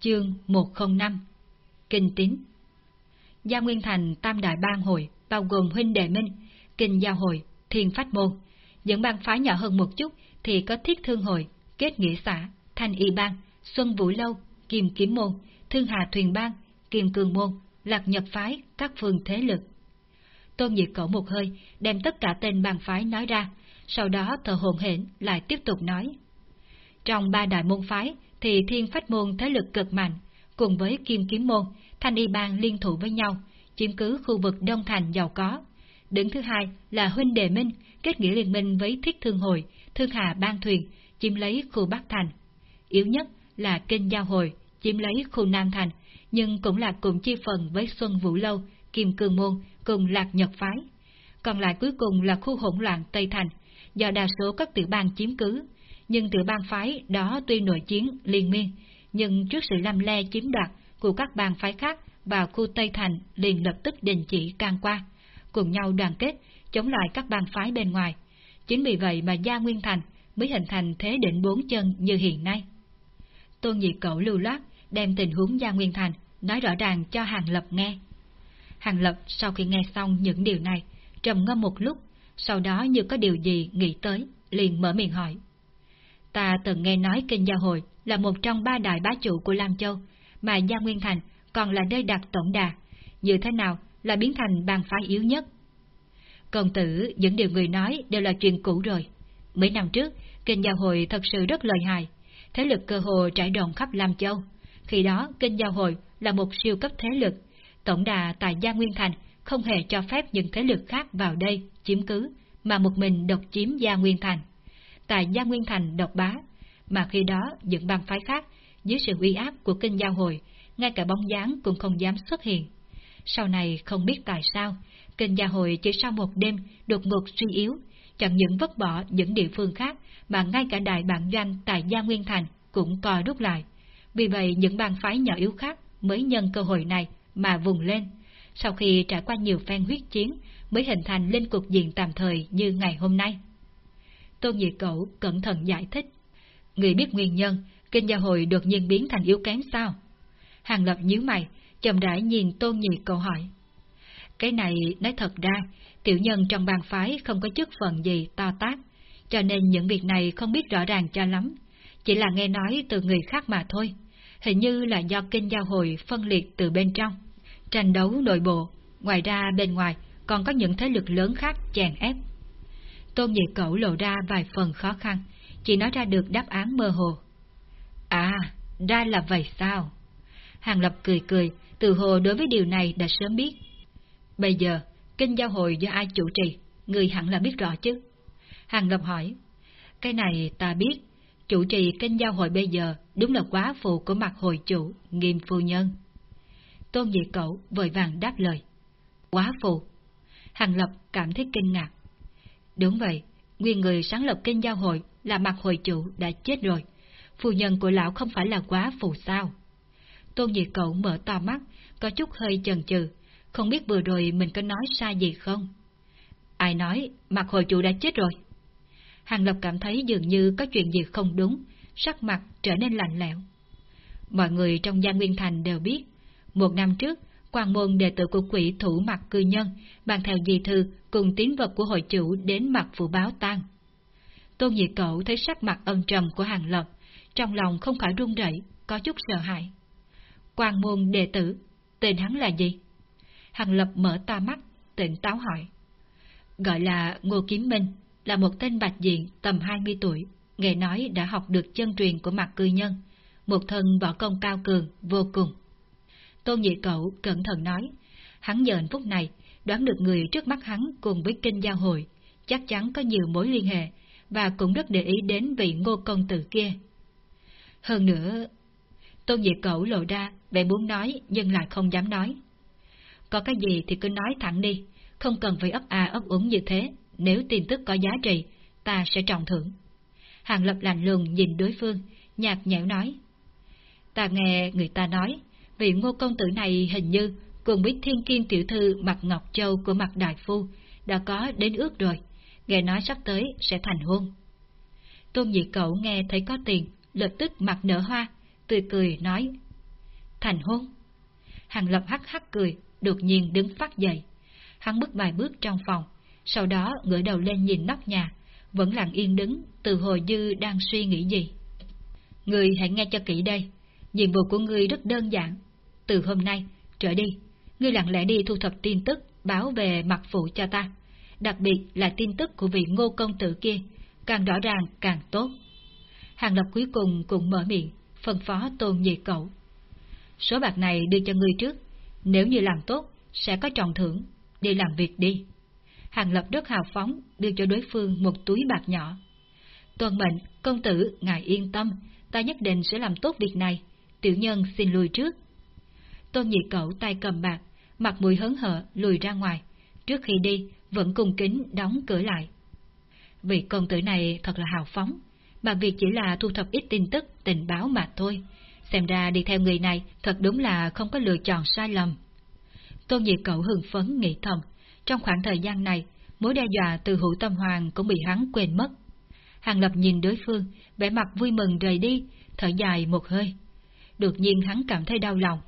Chương 105 Kinh Tín Gia Nguyên Thành Tam Đại Bang Hội bao gồm Huynh Đệ Minh, Kinh Giao Hội, Thiên Phách Môn. Những bang phái nhỏ hơn một chút thì có Thiết Thương Hội, Kết Nghĩa Xã, Thanh Y Bang, Xuân Vũ Lâu, Kim Kiếm Môn, Thương Hà Thuyền Bang, Kim Cường Môn, Lạc Nhập Phái, các phương thế lực. Tôn Diệt Cẩu một hơi, đem tất cả tên bang phái nói ra, sau đó thờ hồn hển lại tiếp tục nói. Trong ba đại môn phái thì thiên phách môn thế lực cực mạnh, cùng với kim kiếm môn, thanh y bang liên thủ với nhau, chiếm cứ khu vực Đông Thành giàu có. Đứng thứ hai là huynh đệ minh, kết nghĩa liên minh với thiết thương hội, thương hà ban thuyền, chiếm lấy khu Bắc Thành. Yếu nhất là kinh giao hồi chiếm lấy khu Nam Thành, nhưng cũng là cùng chi phần với Xuân Vũ Lâu, Kim Cương Môn cùng Lạc Nhật Phái. Còn lại cuối cùng là khu hỗn loạn Tây Thành, do đa số các tiểu bang chiếm cứ, nhưng tiểu bang phái đó tuy nội chiến liên miên, nhưng trước sự lâm le chiếm đoạt của các bang phái khác vào khu Tây Thành liền lập tức đình chỉ can qua, cùng nhau đoàn kết, chống lại các bang phái bên ngoài. Chính vì vậy mà Gia Nguyên Thành mới hình thành thế định bốn chân như hiện nay. Tôn Nhị Cẩu lưu loát đem tình huống Gia Nguyên Thành nói rõ ràng cho Hàng Lập nghe. Hàng Lập sau khi nghe xong những điều này, trầm ngâm một lúc, sau đó như có điều gì nghĩ tới, liền mở miệng hỏi. Ta từng nghe nói Kinh gia Hội là một trong ba đại bá chủ của Lam Châu, mà Gia Nguyên Thành còn là nơi đặt tổng đà, như thế nào là biến thành bang phái yếu nhất. Công tử, những điều người nói đều là chuyện cũ rồi. Mấy năm trước, Kinh gia Hội thật sự rất lợi hại, thế lực cơ hồ trải rộng khắp Lam Châu. Khi đó, Kinh Giao Hội là một siêu cấp thế lực, tổng đà tại Gia Nguyên Thành không hề cho phép những thế lực khác vào đây chiếm cứ, mà một mình độc chiếm Gia Nguyên Thành. Tại Gia Nguyên Thành độc bá, mà khi đó những bang phái khác, dưới sự uy áp của kinh giao hội, ngay cả bóng dáng cũng không dám xuất hiện. Sau này không biết tại sao, kinh giao hội chỉ sau một đêm đột ngột suy yếu, chẳng những vất bỏ những địa phương khác mà ngay cả đại bản doanh tại Gia Nguyên Thành cũng co rút lại. Vì vậy những bang phái nhỏ yếu khác mới nhân cơ hội này mà vùng lên. Sau khi trải qua nhiều phen huyết chiến mới hình thành lên cục diện tạm thời như ngày hôm nay. Tôn Nhị Cẩu cẩn thận giải thích. Người biết nguyên nhân, kinh gia hội đột nhiên biến thành yếu kém sao? Hàng Lập nhíu mày, chậm rãi nhìn Tôn Nhị Cẩu hỏi. Cái này nói thật ra, tiểu nhân trong bang phái không có chức phận gì to tác, cho nên những việc này không biết rõ ràng cho lắm, chỉ là nghe nói từ người khác mà thôi. Hình như là do kinh giao hội phân liệt từ bên trong, tranh đấu nội bộ, ngoài ra bên ngoài còn có những thế lực lớn khác chèn ép. Tôn Nhị Cẩu lộ ra vài phần khó khăn, chỉ nói ra được đáp án mơ hồ. À, ra là vậy sao? Hàng Lập cười cười, từ hồ đối với điều này đã sớm biết. Bây giờ, kinh giao hội do ai chủ trì, người hẳn là biết rõ chứ. Hàng Lập hỏi, cái này ta biết, chủ trì kinh giao hội bây giờ đúng là quá phụ của mặt hội chủ, nghiêm phu nhân. Tôn Nhị cậu vội vàng đáp lời. Quá phụ. Hàng Lập cảm thấy kinh ngạc. Đúng vậy, nguyên người sáng lập kênh giao hội là mặt hội chủ đã chết rồi. Phu nhân của lão không phải là quá phù sao. Tôn Nhị Cậu mở to mắt, có chút hơi chần chừ, không biết vừa rồi mình có nói sai gì không? Ai nói mặt hội chủ đã chết rồi? Hàng Lập cảm thấy dường như có chuyện gì không đúng, sắc mặt trở nên lạnh lẽo. Mọi người trong gia Nguyên Thành đều biết, một năm trước, quan môn đệ tử của quỷ thủ mặt cư nhân, bàn theo di thư cùng tín vật của hội chủ đến mặt phủ báo tang. Tôn Nhị Cậu thấy sắc mặt âm trầm của Hàng Lập, trong lòng không khỏi run rẩy, có chút sợ hãi. Quan môn đệ tử, tên hắn là gì? Hàng Lập mở to mắt, tỉnh táo hỏi. Gọi là Ngô Kiếm Minh, là một tên bạch diện tầm 20 tuổi, nghe nói đã học được chân truyền của mặt cư nhân, một thân võ công cao cường, vô cùng. Tôn Nhị Cậu cẩn thận nói, hắn giờ phút này đoán được người trước mắt hắn cùng với kinh giao hội, chắc chắn có nhiều mối liên hệ, và cũng rất để ý đến vị ngô công tử kia. Hơn nữa, Tôn Nhị Cậu lộ ra vẻ muốn nói nhưng lại không dám nói. Có cái gì thì cứ nói thẳng đi, không cần phải ấp à ấp úng như thế, nếu tin tức có giá trị, ta sẽ trọng thưởng. Hàng Lập lạnh lùng nhìn đối phương, nhạt nhẽo nói. Ta nghe người ta nói, vị ngô công tử này hình như cùng biết thiên kim tiểu thư mặt Ngọc Châu của mặt Đại Phu đã có đến ước rồi, nghe nói sắp tới sẽ thành hôn. Tôn Nhị Cậu nghe thấy có tiền, lập tức mặt nở hoa, tươi cười nói. Thành hôn. Hàng Lập hắc hắc cười, đột nhiên đứng phát dậy. Hắn bước vài bước trong phòng, sau đó ngửa đầu lên nhìn nóc nhà, vẫn lặng yên đứng, từ hồi dư đang suy nghĩ gì. Người hãy nghe cho kỹ đây, nhiệm vụ của ngươi rất đơn giản. Từ hôm nay, trở đi, ngươi lặng lẽ đi thu thập tin tức, báo về mặt phụ cho ta. Đặc biệt là tin tức của vị ngô công tử kia, càng rõ ràng càng tốt. Hàng Lập cuối cùng cũng mở miệng, phân phó tôn nhị cậu. Số bạc này đưa cho ngươi trước, nếu như làm tốt, sẽ có trọng thưởng, đi làm việc đi. Hàng Lập rất hào phóng, đưa cho đối phương một túi bạc nhỏ. Tuân mệnh, công tử, ngài yên tâm, ta nhất định sẽ làm tốt việc này, tiểu nhân xin lùi trước. Tôn nhị cậu tay cầm bạc, mặt mũi hớn hở lùi ra ngoài, trước khi đi vẫn cung kính đóng cửa lại. Vị công tử này thật là hào phóng, mà việc chỉ là thu thập ít tin tức, tình báo mà thôi. Xem ra đi theo người này thật đúng là không có lựa chọn sai lầm. Tôn nhị cậu hưng phấn nghĩ thầm, trong khoảng thời gian này, mối đe dọa từ hữu tâm hoàng cũng bị hắn quên mất. Hàng Lập nhìn đối phương, vẻ mặt vui mừng rời đi, thở dài một hơi. Đột nhiên hắn cảm thấy đau lòng.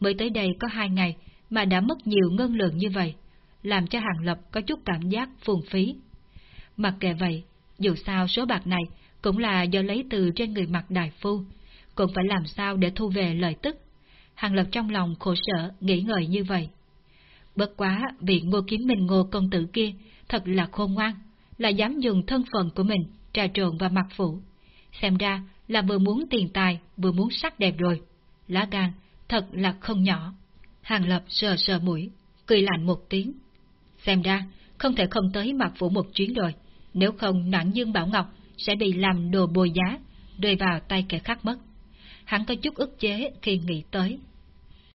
Mới tới đây có hai ngày mà đã mất nhiều ngân lượng như vậy, làm cho Hàng Lập có chút cảm giác phung phí. Mặc kệ vậy, dù sao số bạc này cũng là do lấy từ trên người mặt đại phu, cũng phải làm sao để thu về lợi tức. Hàng Lập trong lòng khổ sở, nghĩ ngợi như vậy. Bất quá, vị ngô kiếm mình ngô công tử kia thật là khôn ngoan, là dám dùng thân phận của mình trà trộn vào mặt phủ. Xem ra là vừa muốn tiền tài, vừa muốn sắc đẹp rồi. Lá gan, thật là không nhỏ. Hàng Lập sờ sờ mũi, cười lạnh một tiếng. Xem ra, không thể không tới mặt phủ một chuyến rồi, nếu không nạn dương Bảo Ngọc sẽ bị làm đồ bồi giá, rơi vào tay kẻ khác mất. Hắn có chút ức chế khi nghĩ tới.